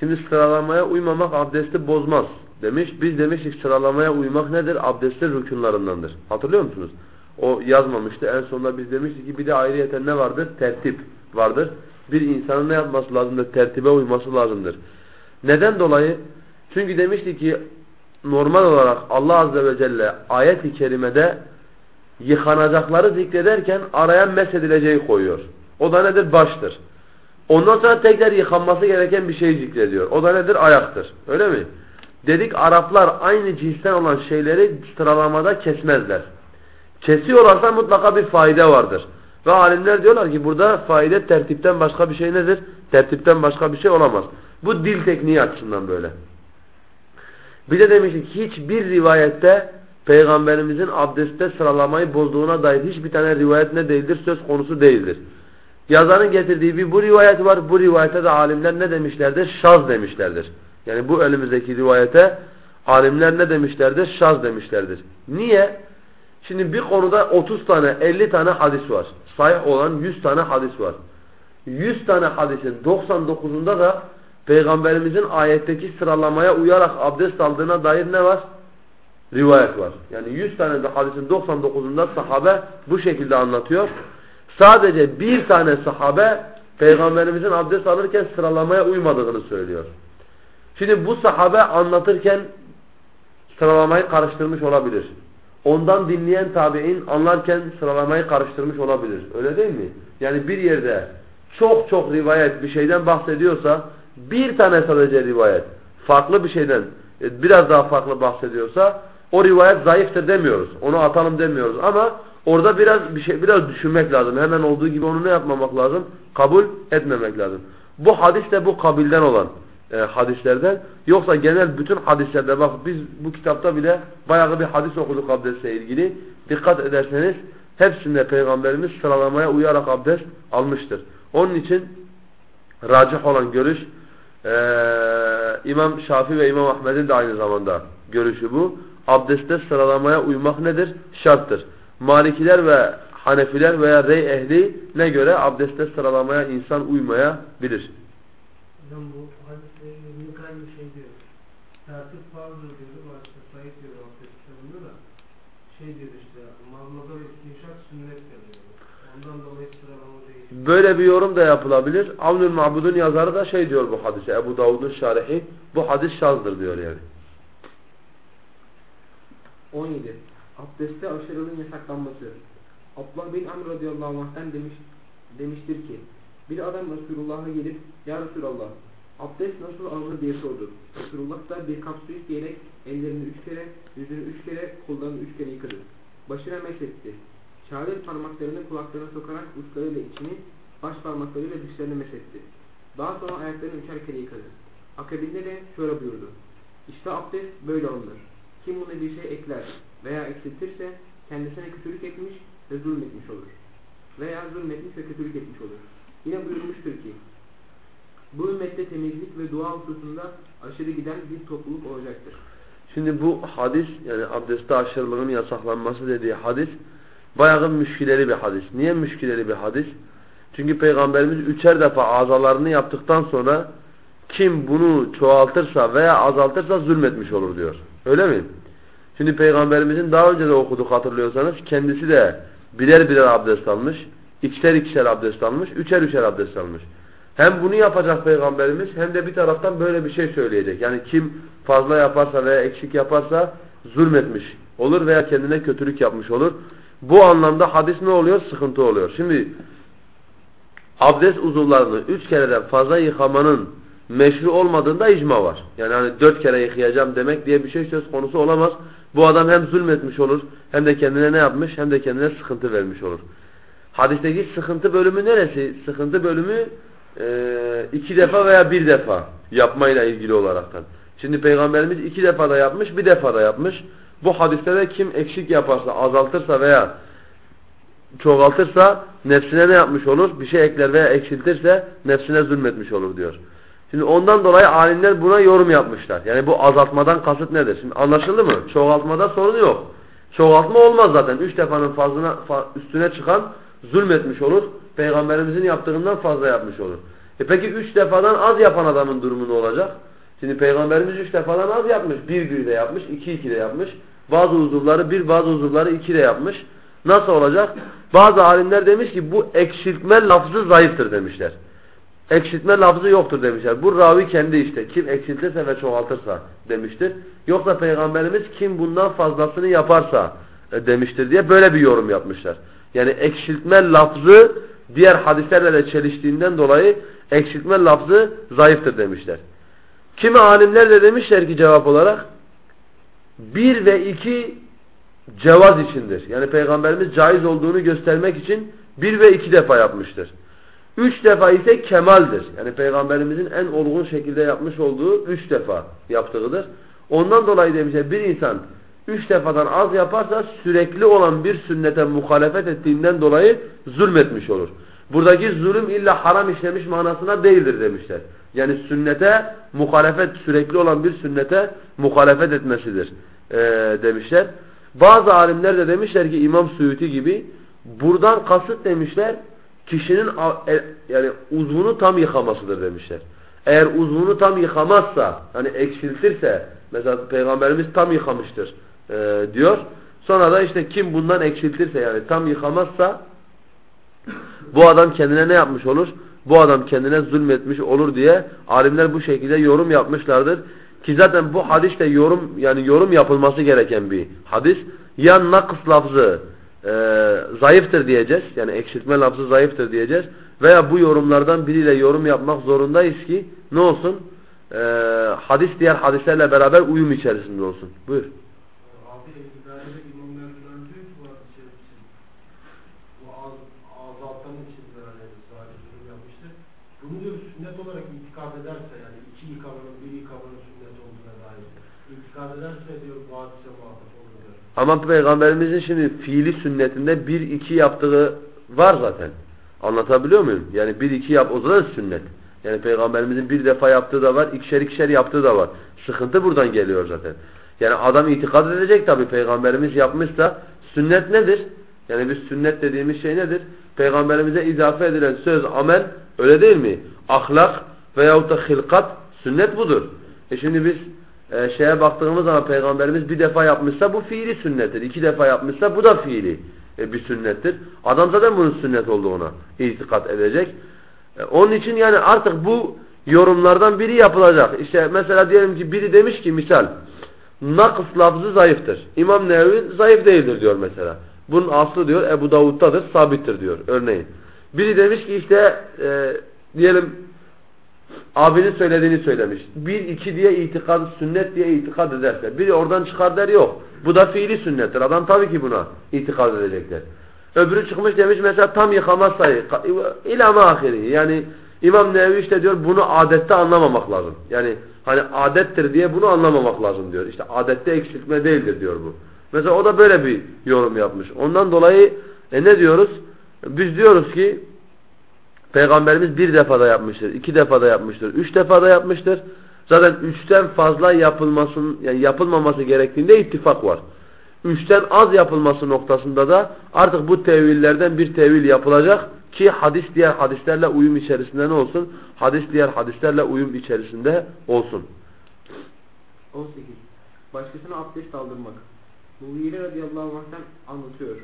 Şimdi sıralamaya uymamak abdesti bozmaz demiş. Biz demiştik sıralamaya uymak nedir? Abdestin rükunlarındandır. Hatırlıyor musunuz? O yazmamıştı. En sonunda biz demiştik ki bir de ayrıyeten ne vardır? Tertip vardır. Bir insanın ne yapması lazımdır? Tertibe uyması lazımdır. Neden dolayı? Çünkü demiştik ki normal olarak Allah Azze ve Celle ayet-i kerimede yıkanacakları zikrederken araya mesedileceği koyuyor. O da nedir? Baştır. Ondan sonra tekrar yıkanması gereken bir şey zikrediyor. O da nedir? Ayaktır. Öyle mi? Dedik Araplar aynı cinsten olan şeyleri sıralamada kesmezler. Kesiyorlarsa mutlaka bir faide vardır. Ve alimler diyorlar ki burada faide tertipten başka bir şey nedir? Tertipten başka bir şey olamaz. Bu dil tekniği açısından böyle. Bir de demiştik hiçbir rivayette Peygamberimizin abdestte sıralamayı bozduğuna dair hiçbir tane rivayet ne değildir? Söz konusu değildir. Yazarın getirdiği bir bu rivayet var. Bu rivayete de alimler ne demişlerdir? Şaz demişlerdir. Yani bu elimizdeki rivayete alimler ne demişlerdir? Şaz demişlerdir. Niye? Şimdi bir konuda 30 tane 50 tane hadis var. Sahih olan 100 tane hadis var. 100 tane hadisin 99'unda da Peygamberimizin ayetteki sıralamaya uyarak abdest aldığına dair ne var? Rivayet var. Yani 100 tane de hadisin 99'unda sahabe bu şekilde anlatıyor. Sadece bir tane sahabe Peygamberimizin abdest alırken sıralamaya uymadığını söylüyor. Şimdi bu sahabe anlatırken sıralamayı karıştırmış olabilir. Ondan dinleyen tabi'in anlarken sıralamayı karıştırmış olabilir. Öyle değil mi? Yani bir yerde çok çok rivayet bir şeyden bahsediyorsa bir tane sadece rivayet farklı bir şeyden e, biraz daha farklı bahsediyorsa o rivayet zayıftır demiyoruz. Onu atalım demiyoruz ama orada biraz bir şey biraz düşünmek lazım. Hemen olduğu gibi onu ne yapmamak lazım? Kabul etmemek lazım. Bu hadis de bu kabilden olan e, hadislerden. Yoksa genel bütün hadislerde bak biz bu kitapta bile bayağı bir hadis okuduk abdestle ilgili. Dikkat ederseniz hepsinde Peygamberimiz sıralamaya uyarak abdest almıştır. Onun için racih olan görüş e, İmam Şafii ve İmam Ahmed'in de aynı zamanda görüşü bu. Abdestte sıralamaya uymak nedir? Şarttır. Malikiler ve Hanefiler veya rey ehli ne göre abdestte sıralamaya insan uymayabilir. Hocam bu hadiste İbn-i Kayyum şey diyor. Tertip farzdır diyor. Başta sayık diyor abdest kitabında da. Şey diyor işte. Mazmada ve istinşak sünnettir diyor. Ondan dolayı sıralama değişiyor. Böyle bir yorum da yapılabilir. Avnül Ma'bud'un yazarı da şey diyor bu hadise. Ebu Davud'un şarihi. Bu hadis şazdır diyor yani. 17. Abdestte aşırılığın yasaklanması. Abdullah bin Amr radıyallahu anh'ten demiş, demiştir ki bir adam Resulullah'a gelip Ya Resulallah abdest nasıl alınır diye sordu. Resulullah da bir kap su isteyerek ellerini üç kere, yüzünü üç kere, kollarını üç kere yıkadı. Başına mesetti. Şehadet parmaklarını kulaklarına sokarak uçlarıyla içini, baş parmaklarıyla dışlarını mesetti. Daha sonra ayaklarını üçer kere yıkadı. Akabinde de şöyle buyurdu. İşte abdest böyle alınır. Kim buna bir şey ekler veya eksiltirse kendisine kötülük etmiş ve zulmetmiş olur. Veya zulmetmiş ve kötülük etmiş olur. Yine buyurmuştur ki bu ümmette temizlik ve dua hususunda aşırı giden bir topluluk olacaktır. Şimdi bu hadis yani abdestte aşırılığın yasaklanması dediği hadis bayağı müşkileri bir hadis. Niye müşkileri bir hadis? Çünkü Peygamberimiz üçer defa azalarını yaptıktan sonra kim bunu çoğaltırsa veya azaltırsa zulmetmiş olur diyor. Öyle mi? Şimdi Peygamberimizin daha önce de okuduk hatırlıyorsanız kendisi de birer birer abdest almış. ikişer ikişer abdest almış. Üçer üçer abdest almış. Hem bunu yapacak Peygamberimiz hem de bir taraftan böyle bir şey söyleyecek. Yani kim fazla yaparsa veya eksik yaparsa zulmetmiş olur veya kendine kötülük yapmış olur. Bu anlamda hadis ne oluyor? Sıkıntı oluyor. Şimdi abdest uzuvlarını üç kereden fazla yıkamanın meşru olmadığında icma var. Yani hani dört kere yıkayacağım demek diye bir şey söz konusu olamaz. Bu adam hem zulmetmiş olur hem de kendine ne yapmış hem de kendine sıkıntı vermiş olur. Hadisteki sıkıntı bölümü neresi? Sıkıntı bölümü e, iki defa veya bir defa yapmayla ilgili olaraktan. Şimdi Peygamberimiz iki defa da yapmış, bir defa da yapmış. Bu hadiste de kim eksik yaparsa, azaltırsa veya çoğaltırsa nefsine ne yapmış olur? Bir şey ekler veya eksiltirse nefsine zulmetmiş olur diyor. Şimdi ondan dolayı alimler buna yorum yapmışlar. Yani bu azaltmadan kasıt nedir? Şimdi anlaşıldı mı? Çoğaltmada sorun yok. Çoğaltma olmaz zaten. Üç defanın fazlına, üstüne çıkan zulmetmiş olur. Peygamberimizin yaptığından fazla yapmış olur. E peki üç defadan az yapan adamın durumu ne olacak? Şimdi Peygamberimiz üç defadan az yapmış. Bir bir de yapmış, iki iki de yapmış. Bazı uzuvları bir, bazı uzuvları iki de yapmış. Nasıl olacak? Bazı alimler demiş ki bu eksiltme lafzı zayıftır demişler. Eksiltme lafzı yoktur demişler. Bu ravi kendi işte. Kim eksiltirse ve çoğaltırsa demiştir. Yoksa Peygamberimiz kim bundan fazlasını yaparsa e, demiştir diye böyle bir yorum yapmışlar. Yani eksiltme lafzı diğer hadislerle de çeliştiğinden dolayı eksiltme lafzı zayıftır demişler. Kimi alimler de demişler ki cevap olarak bir ve iki cevaz içindir. Yani Peygamberimiz caiz olduğunu göstermek için bir ve iki defa yapmıştır. Üç defa ise kemaldir. Yani Peygamberimizin en olgun şekilde yapmış olduğu üç defa yaptığıdır. Ondan dolayı demişler bir insan üç defadan az yaparsa sürekli olan bir sünnete muhalefet ettiğinden dolayı zulmetmiş olur. Buradaki zulüm illa haram işlemiş manasına değildir demişler. Yani sünnete muhalefet sürekli olan bir sünnete muhalefet etmesidir ee, demişler. Bazı alimler de demişler ki İmam Suyuti gibi buradan kasıt demişler kişinin e, yani uzvunu tam yıkamasıdır demişler. Eğer uzvunu tam yıkamazsa hani eksiltirse mesela Peygamberimiz tam yıkamıştır e, diyor. Sonra da işte kim bundan eksiltirse yani tam yıkamazsa bu adam kendine ne yapmış olur? Bu adam kendine zulmetmiş olur diye alimler bu şekilde yorum yapmışlardır. Ki zaten bu hadis de yorum yani yorum yapılması gereken bir hadis. Ya nakıs lafzı e, zayıftır diyeceğiz. Yani eksiltme lafzı zayıftır diyeceğiz. Veya bu yorumlardan biriyle yorum yapmak zorundayız ki ne olsun? E, hadis diğer hadislerle beraber uyum içerisinde olsun. Buyur. Abi galiba İmam Mevlü'den diyor ki bu hadis şerifsin. Bu ağız, ağzı alttan için böyle sadece yorum yapmıştır. Bunu diyor sünnet olarak itikad ederse yani iki yıkamanın bir yıkamanın sünnet olduğuna dair. İtikad ederse diyor bu hadise muhatap olur. Ama Peygamberimizin şimdi fiili sünnetinde bir iki yaptığı var zaten. Anlatabiliyor muyum? Yani bir iki yap o zaman sünnet. Yani Peygamberimizin bir defa yaptığı da var, ikişer ikişer yaptığı da var. Sıkıntı buradan geliyor zaten. Yani adam itikad edecek tabi Peygamberimiz yapmışsa sünnet nedir? Yani biz sünnet dediğimiz şey nedir? Peygamberimize izafe edilen söz, amel öyle değil mi? Ahlak veyahut da hilkat sünnet budur. E şimdi biz e, şeye baktığımız zaman Peygamberimiz bir defa yapmışsa bu fiili sünnettir. İki defa yapmışsa bu da fiili e, bir sünnettir. Adam zaten bunun sünnet olduğuna itikat edecek. E, onun için yani artık bu yorumlardan biri yapılacak. İşte mesela diyelim ki biri demiş ki misal nakıs lafzı zayıftır. İmam Nevevi zayıf değildir diyor mesela. Bunun aslı diyor Ebu Davud'dadır, sabittir diyor örneğin. Biri demiş ki işte e, diyelim abinin söylediğini söylemiş. Bir iki diye itikad, sünnet diye itikad ederse. Biri oradan çıkar der yok. Bu da fiili sünnettir. Adam tabii ki buna itikad edecekler. Öbürü çıkmış demiş mesela tam yıkamazsa ilama ahiri. Yani İmam Nevevi işte diyor bunu adette anlamamak lazım. Yani hani adettir diye bunu anlamamak lazım diyor. İşte adette eksiltme değildir diyor bu. Mesela o da böyle bir yorum yapmış. Ondan dolayı e ne diyoruz? Biz diyoruz ki Peygamberimiz bir defada yapmıştır, iki defada yapmıştır, üç defada yapmıştır. Zaten üçten fazla yapılmasın, yani yapılmaması gerektiğinde ittifak var. Üçten az yapılması noktasında da artık bu tevillerden bir tevil yapılacak ki hadis diğer hadislerle uyum içerisinde ne olsun? Hadis diğer hadislerle uyum içerisinde olsun. 18. Başkasına abdest aldırmak. Mughire radıyallahu anh'tan anlatıyor.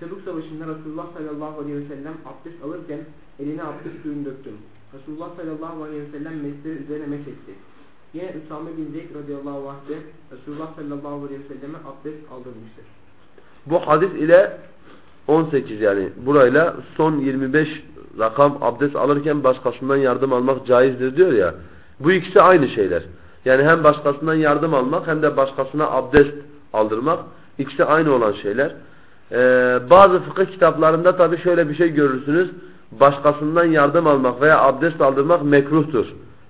Tebuk savaşında Resulullah sallallahu aleyhi ve sellem abdest alırken eline abdest suyunu döktüm. Resulullah sallallahu aleyhi ve sellem mesleri üzerine meşetti. Yine Üsame bin Zeyd radıyallahu anh de Resulullah sallallahu aleyhi ve selleme abdest aldırmıştır. Bu hadis ile 18 yani burayla son 25 rakam abdest alırken başkasından yardım almak caizdir diyor ya. Bu ikisi aynı şeyler. Yani hem başkasından yardım almak hem de başkasına abdest aldırmak ikisi aynı olan şeyler. Ee, bazı fıkıh kitaplarında tabi şöyle bir şey görürsünüz. Başkasından yardım almak veya abdest aldırmak mekruhtur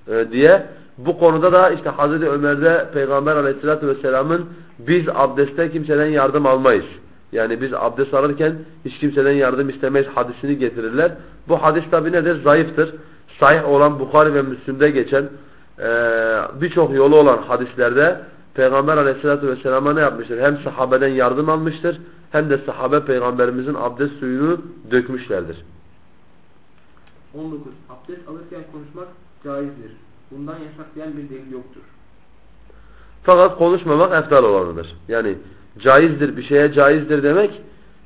e, diye. Bu konuda da işte Hazreti Ömer'de Peygamber aleyhissalatü vesselamın biz abdestte kimseden yardım almayız. Yani biz abdest alırken hiç kimseden yardım istemeyiz hadisini getirirler. Bu hadis tabi nedir? Zayıftır. Sahih olan Bukhari ve Müslim'de geçen e, birçok yolu olan hadislerde Peygamber aleyhissalatü vesselama ne yapmıştır? Hem sahabeden yardım almıştır hem de sahabe peygamberimizin abdest suyunu dökmüşlerdir. 19. Abdest alırken konuşmak caizdir. Bundan yasaklayan bir delil yoktur. Fakat konuşmamak eftal olanıdır. Yani caizdir bir şeye caizdir demek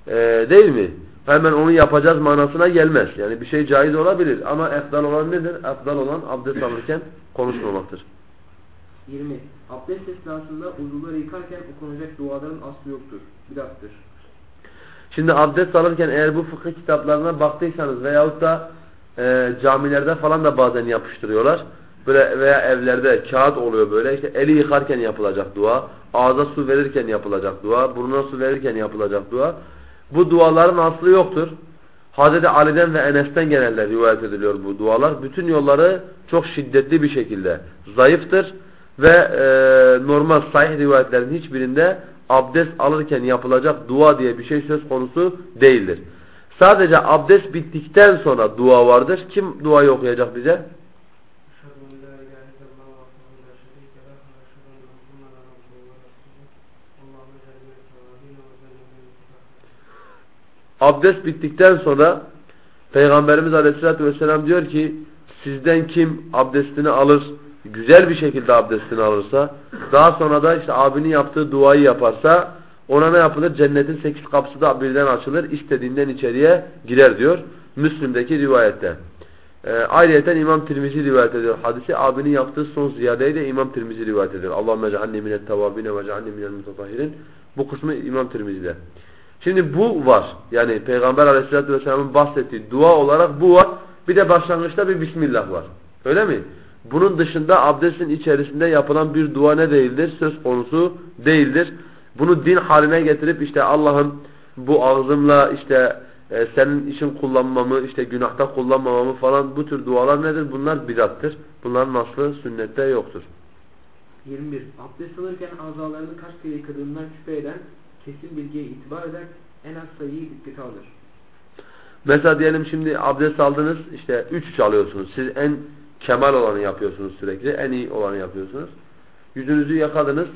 Ee, değil mi? Hemen onu yapacağız manasına gelmez. Yani bir şey caiz olabilir ama efdal olan nedir? Efdal olan abdest alırken konuşmamaktır. 20. Abdest esnasında uzuvları yıkarken okunacak duaların aslı yoktur. Bidattır. Şimdi abdest alırken eğer bu fıkıh kitaplarına baktıysanız veyahut da e, camilerde falan da bazen yapıştırıyorlar. Böyle veya evlerde kağıt oluyor böyle. İşte eli yıkarken yapılacak dua, ağza su verirken yapılacak dua, burnuna su verirken yapılacak dua. Bu duaların aslı yoktur. Hazreti Ali'den ve Enes'ten genelde rivayet ediliyor bu dualar. Bütün yolları çok şiddetli bir şekilde zayıftır ve e, normal sahih rivayetlerin hiçbirinde abdest alırken yapılacak dua diye bir şey söz konusu değildir. Sadece abdest bittikten sonra dua vardır. Kim duayı okuyacak bize? Abdest bittikten sonra Peygamberimiz Aleyhisselatü vesselam diyor ki sizden kim abdestini alır güzel bir şekilde abdestini alırsa, daha sonra da işte abinin yaptığı duayı yaparsa ona ne yapılır? Cennetin sekiz kapısı da birden açılır, istediğinden içeriye girer diyor. Müslim'deki rivayette. E, ayrıyeten İmam Tirmizi rivayet ediyor hadisi. Abinin yaptığı son ziyadeyi de İmam Tirmizi rivayet ediyor. Allahümme cealni minet tevabine ve cealni minel mutatahirin. Bu kısmı İmam Tirmizi'de. Şimdi bu var. Yani Peygamber Aleyhisselatü vesselamın bahsettiği dua olarak bu var. Bir de başlangıçta bir Bismillah var. Öyle mi? Bunun dışında abdestin içerisinde yapılan bir dua ne değildir? Söz konusu değildir. Bunu din haline getirip işte Allah'ın bu ağzımla işte e, senin için kullanmamı, işte günahta kullanmamamı falan bu tür dualar nedir? Bunlar bidattır. Bunların aslı sünnette yoktur. 21. Abdest alırken azalarını kaç kere yıkadığından şüphe eden kesin bilgiye itibar eder en az sayıyı dikkate alır. Mesela diyelim şimdi abdest aldınız işte üç çalıyorsunuz. Siz en kemal olanı yapıyorsunuz sürekli. En iyi olanı yapıyorsunuz. Yüzünüzü yakadınız.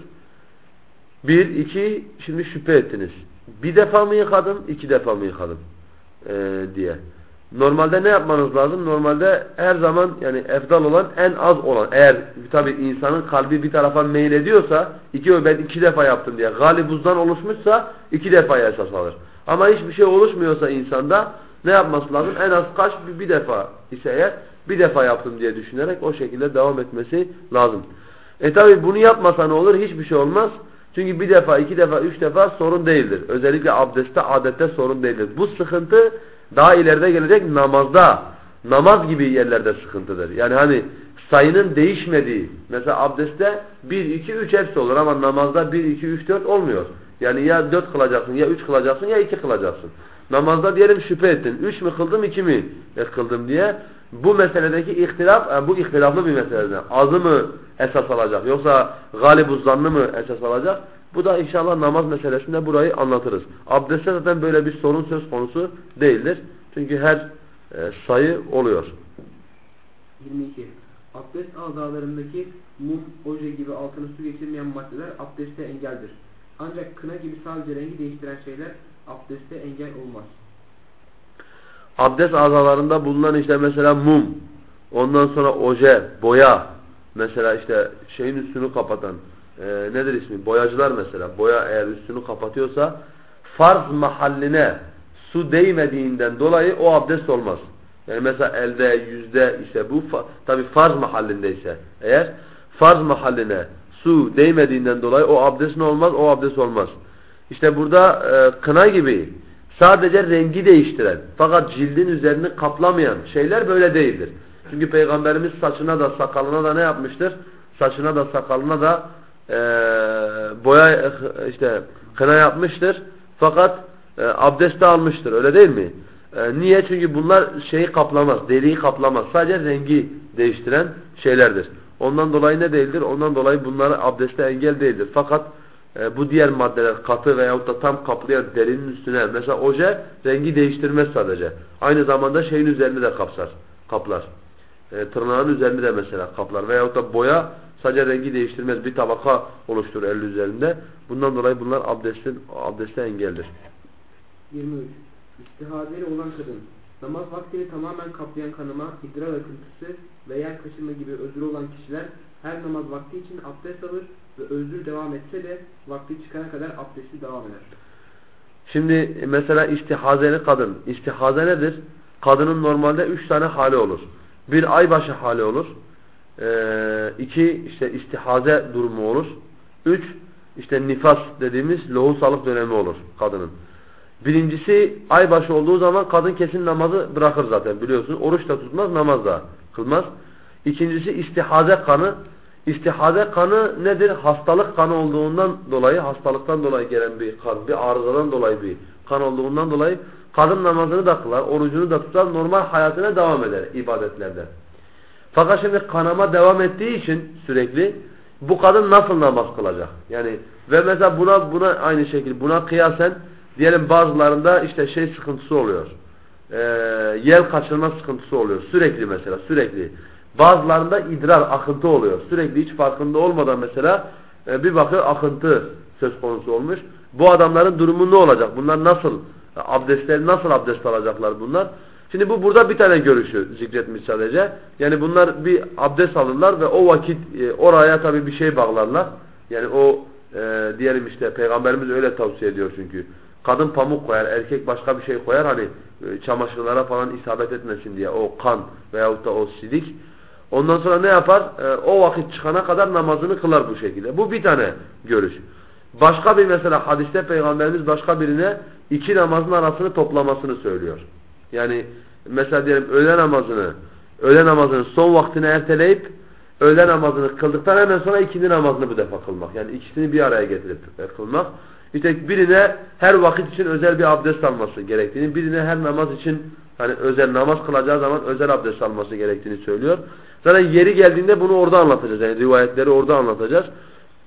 Bir, iki, şimdi şüphe ettiniz. Bir defa mı yıkadım, iki defa mı yıkadım ee, diye. Normalde ne yapmanız lazım? Normalde her zaman yani efdal olan en az olan. Eğer tabi insanın kalbi bir tarafa meyil ediyorsa iki ben iki defa yaptım diye. Galibuzdan oluşmuşsa iki defa esas alır. Ama hiçbir şey oluşmuyorsa insanda ne yapması lazım? En az kaç bir, bir defa ise eğer bir defa yaptım diye düşünerek o şekilde devam etmesi lazım. E tabi bunu yapmasa ne olur? Hiçbir şey olmaz. Çünkü bir defa, iki defa, üç defa sorun değildir. Özellikle abdestte, adette sorun değildir. Bu sıkıntı daha ileride gelecek namazda, namaz gibi yerlerde sıkıntıdır. Yani hani sayının değişmediği, mesela abdestte 1, 2, 3 hepsi olur ama namazda 1, 2, 3, 4 olmuyor. Yani ya 4 kılacaksın, ya 3 kılacaksın, ya 2 kılacaksın. Namazda diyelim şüphe ettin. 3 mü kıldım, 2 mi kıldım diye. Bu meseledeki ihtilaf, yani bu ihtilaflı bir meseledir. Azı mı esas alacak, yoksa galibuz zannı mı esas alacak? Bu da inşallah namaz meselesinde burayı anlatırız. Abdestte zaten böyle bir sorun söz konusu değildir. Çünkü her e, sayı oluyor. 22. Abdest azalarındaki mum, oje gibi altına su geçirmeyen maddeler abdeste engeldir. Ancak kına gibi sadece rengi değiştiren şeyler abdeste engel olmaz. Abdest azalarında bulunan işte mesela mum, ondan sonra oje, boya, mesela işte şeyin üstünü kapatan, e, nedir ismi? Boyacılar mesela. Boya eğer üstünü kapatıyorsa farz mahalline su değmediğinden dolayı o abdest olmaz. Yani mesela elde, yüzde ise bu tabi farz mahallindeyse eğer farz mahalline su değmediğinden dolayı o abdest ne olmaz? O abdest olmaz. İşte burada e, kına gibi sadece rengi değiştiren fakat cildin üzerini kaplamayan şeyler böyle değildir. Çünkü Peygamberimiz saçına da sakalına da ne yapmıştır? Saçına da sakalına da e, boya işte kına yapmıştır. Fakat e, abdest almıştır. Öyle değil mi? E, niye? Çünkü bunlar şeyi kaplamaz. Deriyi kaplamaz. Sadece rengi değiştiren şeylerdir. Ondan dolayı ne değildir? Ondan dolayı bunlara abdeste engel değildir. Fakat e, bu diğer maddeler katı veyahut da tam kaplayan derinin üstüne mesela oje rengi değiştirmez sadece. Aynı zamanda şeyin üzerini de kapsar. Kaplar. E, tırnağın üzerini de mesela kaplar. Veyahut da boya sadece rengi değiştirmez. Bir tabaka oluşturur el üzerinde. Bundan dolayı bunlar abdestin, abdeste engeldir. 23. İstihadeli olan kadın namaz vaktini tamamen kaplayan kanama, idrar akıntısı ve yer kaşınma gibi özrü olan kişiler her namaz vakti için abdest alır ve özür devam etse de vakti çıkana kadar abdesti devam eder. Şimdi mesela istihazeli kadın. İstihaze nedir? Kadının normalde üç tane hali olur. Bir aybaşı hali olur. Ee, iki işte istihaze durumu olur. Üç işte nifas dediğimiz lohusalık dönemi olur kadının. Birincisi aybaşı olduğu zaman kadın kesin namazı bırakır zaten biliyorsunuz. Oruç da tutmaz, namaz da kılmaz. İkincisi istihaze kanı. İstihaze kanı nedir? Hastalık kanı olduğundan dolayı, hastalıktan dolayı gelen bir kan, bir arızadan dolayı bir kan olduğundan dolayı kadın namazını da kılar, orucunu da tutar, normal hayatına devam eder ibadetlerde. Fakat şimdi kanama devam ettiği için sürekli bu kadın nasıl namaz kılacak? Yani ve mesela buna buna aynı şekilde buna kıyasen diyelim bazılarında işte şey sıkıntısı oluyor. Ee, yel kaçırma sıkıntısı oluyor. Sürekli mesela sürekli. Bazılarında idrar, akıntı oluyor. Sürekli hiç farkında olmadan mesela e, bir bakıyor akıntı söz konusu olmuş. Bu adamların durumu ne olacak? Bunlar nasıl abdestleri nasıl abdest alacaklar bunlar? Şimdi bu burada bir tane görüşü zikretmiş sadece. Yani bunlar bir abdest alırlar ve o vakit e, oraya tabi bir şey bağlarlar. Yani o e, diyelim işte peygamberimiz öyle tavsiye ediyor çünkü. Kadın pamuk koyar, erkek başka bir şey koyar hani e, çamaşırlara falan isabet etmesin diye o kan veyahut da o sidik. Ondan sonra ne yapar? E, o vakit çıkana kadar namazını kılar bu şekilde. Bu bir tane görüş. Başka bir mesela hadiste peygamberimiz başka birine iki namazın arasını toplamasını söylüyor. Yani mesela diyelim öğle namazını öğle namazının son vaktine erteleyip öğle namazını kıldıktan hemen sonra ikindi namazını bu defa kılmak. Yani ikisini bir araya getirip kılmak. İşte birine her vakit için özel bir abdest alması gerektiğini, birine her namaz için hani özel namaz kılacağı zaman özel abdest alması gerektiğini söylüyor. Zaten yeri geldiğinde bunu orada anlatacağız. Yani rivayetleri orada anlatacağız.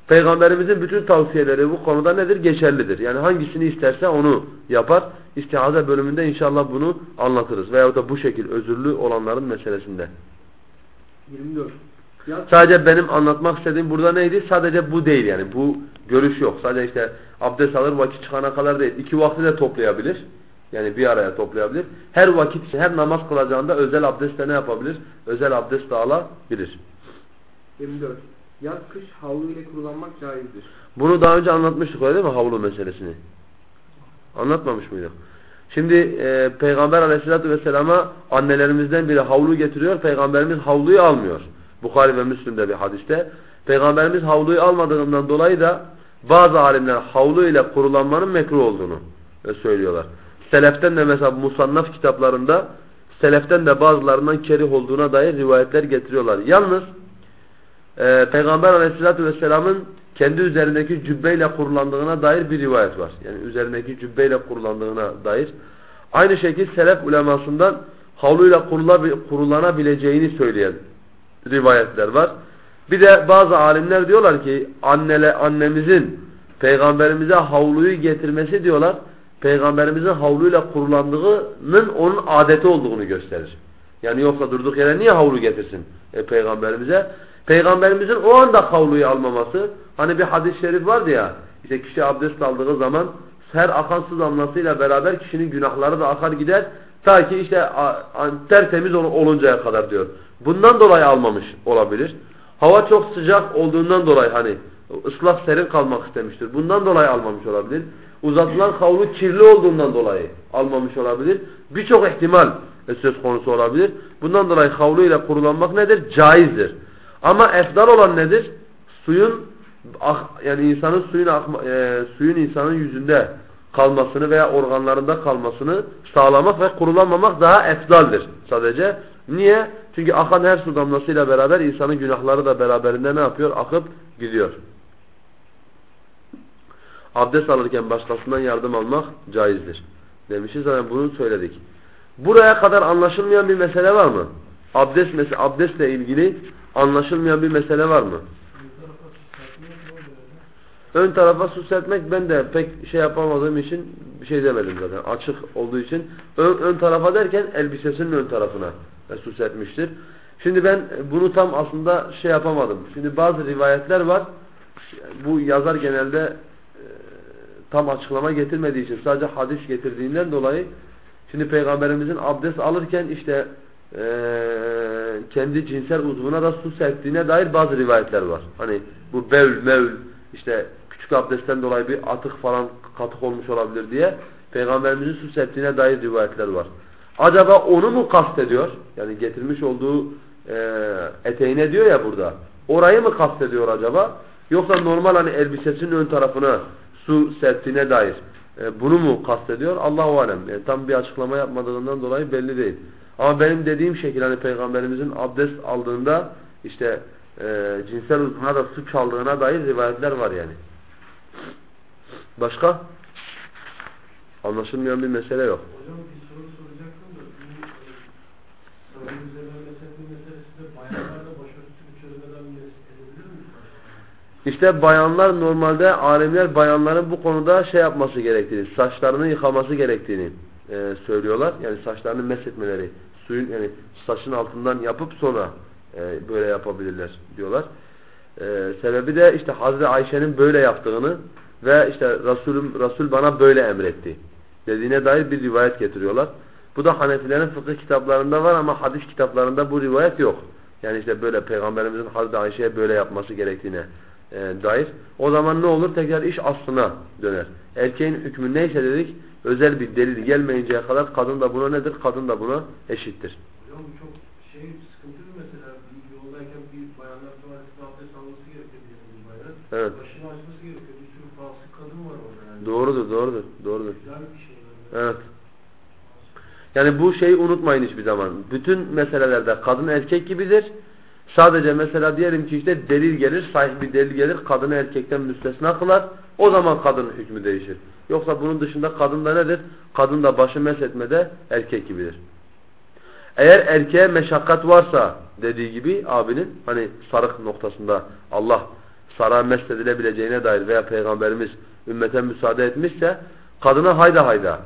Peygamberimizin bütün tavsiyeleri bu konuda nedir? Geçerlidir. Yani hangisini isterse onu yapar. İstihaze bölümünde inşallah bunu anlatırız. Veyahut da bu şekil özürlü olanların meselesinde. 24. Yaz Sadece benim anlatmak istediğim burada neydi? Sadece bu değil yani. Bu görüş yok. Sadece işte abdest alır vakit çıkana kadar değil. İki vakti de toplayabilir. Yani bir araya toplayabilir. Her vakit, her namaz kılacağında özel abdestle ne yapabilir? Özel abdest de alabilir. 24. Yaz kış havlu ile kurulanmak caizdir. Bunu daha önce anlatmıştık öyle değil mi havlu meselesini? Anlatmamış mıydık? Şimdi e, Peygamber aleyhissalatü vesselama annelerimizden biri havlu getiriyor. Peygamberimiz havluyu almıyor. Bukhari ve Müslim'de bir hadiste. Peygamberimiz havluyu almadığından dolayı da bazı alimler havlu ile kurulanmanın mekruh olduğunu söylüyorlar. Seleften de mesela musannaf kitaplarında seleften de bazılarından kerih olduğuna dair rivayetler getiriyorlar. Yalnız e, Peygamber aleyhissalatü vesselamın kendi üzerindeki cübbeyle kurulandığına dair bir rivayet var. Yani üzerindeki cübbeyle kurulandığına dair. Aynı şekilde selef ulemasından havluyla kurulanabileceğini söyleyen rivayetler var. Bir de bazı alimler diyorlar ki annele, annemizin peygamberimize havluyu getirmesi diyorlar. Peygamberimizin havluyla kurulandığının onun adeti olduğunu gösterir. Yani yoksa durduk yere niye havlu getirsin e, peygamberimize? Peygamberimizin o anda havluyu almaması, hani bir hadis-i şerif vardı ya, işte kişi abdest aldığı zaman her akan su damlasıyla beraber kişinin günahları da akar gider. Ta ki işte tertemiz oluncaya kadar diyor. Bundan dolayı almamış olabilir. Hava çok sıcak olduğundan dolayı hani ıslak serin kalmak istemiştir. Bundan dolayı almamış olabilir. Uzatılan havlu kirli olduğundan dolayı almamış olabilir. Birçok ihtimal söz konusu olabilir. Bundan dolayı havlu ile kurulanmak nedir? Caizdir. Ama efdal olan nedir? Suyun yani insanın suyun akma, e, suyun insanın yüzünde kalmasını veya organlarında kalmasını sağlamak ve kurulanmamak daha efdaldir sadece. Niye? Çünkü akan her su damlasıyla beraber insanın günahları da beraberinde ne yapıyor? Akıp gidiyor. Abdest alırken başkasından yardım almak caizdir. Demişiz zaten bunu söyledik. Buraya kadar anlaşılmayan bir mesele var mı? Abdest mesela abdestle ilgili anlaşılmayan bir mesele var mı? Ön tarafa su serpmek ben de pek şey yapamadığım için bir şey demedim zaten. Açık olduğu için. Ön, ön tarafa derken elbisesinin ön tarafına su serpmiştir. Şimdi ben bunu tam aslında şey yapamadım. Şimdi bazı rivayetler var. Bu yazar genelde tam açıklama getirmediği için sadece hadis getirdiğinden dolayı şimdi peygamberimizin abdest alırken işte e, kendi cinsel uzvuna da su serptiğine dair bazı rivayetler var. Hani bu bevl, mevl işte küçük abdestten dolayı bir atık falan katık olmuş olabilir diye Peygamberimizin su septiğine dair rivayetler var. Acaba onu mu kastediyor? Yani getirmiş olduğu e, eteğine diyor ya burada. Orayı mı kastediyor acaba? Yoksa normal hani elbisesinin ön tarafına su serptiğine dair e, bunu mu kastediyor? Allahu alem. Yani tam bir açıklama yapmadığından dolayı belli değil. Ama benim dediğim şekilde hani peygamberimizin abdest aldığında işte e, cinsel uzvuna da su çaldığına dair rivayetler var yani. Başka? Anlaşılmayan bir mesele yok. Hocam bir soru soracaktım da bu e, sarı üzerinden meselesi meselesinde bayanlar da başörtüsünü çözmeden mes- edebilir mi? İşte bayanlar normalde alimler bayanların bu konuda şey yapması gerektiğini, saçlarını yıkaması gerektiğini e, söylüyorlar. Yani saçlarını meshetmeleri, suyun yani saçın altından yapıp sonra e, böyle yapabilirler diyorlar. E, sebebi de işte Hazreti Ayşe'nin böyle yaptığını ve işte Resulüm Resul bana böyle emretti dediğine dair bir rivayet getiriyorlar. Bu da Hanefilerin fıkıh kitaplarında var ama hadis kitaplarında bu rivayet yok. Yani işte böyle Peygamberimizin Hazreti Ayşe'ye böyle yapması gerektiğine e, dair. O zaman ne olur? Tekrar iş aslına döner. Erkeğin hükmü neyse dedik, özel bir delil gelmeyinceye kadar kadın da buna nedir? Kadın da buna eşittir. Hocam bu çok şey sıkıntılı mesela bir yoldayken bir bayanlar tuvaletinde abdest alması gerekiyor bir bayanın. Evet. Başını açması gerekiyor. Bir sürü fasık kadın var orada yani. Doğrudur, doğrudur, doğrudur. Güzel bir şey. Yani. Evet. Yani bu şeyi unutmayın hiçbir zaman. Bütün meselelerde kadın erkek gibidir. Sadece mesela diyelim ki işte delil gelir, sahih bir delil gelir, kadını erkekten müstesna kılar. O zaman kadının hükmü değişir. Yoksa bunun dışında kadın da nedir? Kadın da başı meshetmede erkek gibidir. Eğer erkeğe meşakkat varsa dediği gibi abinin hani sarık noktasında Allah sarığa mesedilebileceğine dair veya Peygamberimiz ümmete müsaade etmişse kadına hayda hayda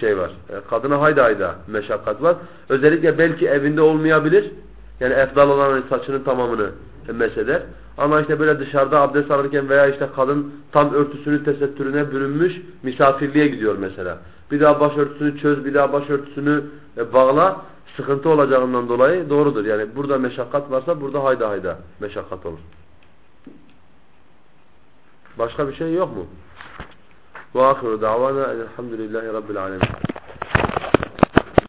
şey var. E, Kadına hayda hayda meşakkat var. Özellikle belki evinde olmayabilir. Yani efdal olan hani saçının tamamını meseder. Ama işte böyle dışarıda abdest alırken veya işte kadın tam örtüsünü tesettürüne bürünmüş misafirliğe gidiyor mesela. Bir daha başörtüsünü çöz, bir daha başörtüsünü e, bağla. Sıkıntı olacağından dolayı doğrudur. Yani burada meşakkat varsa burada hayda hayda meşakkat olur. Başka bir şey yok mu? وآخر دعوانا الحمد لله رب العالمين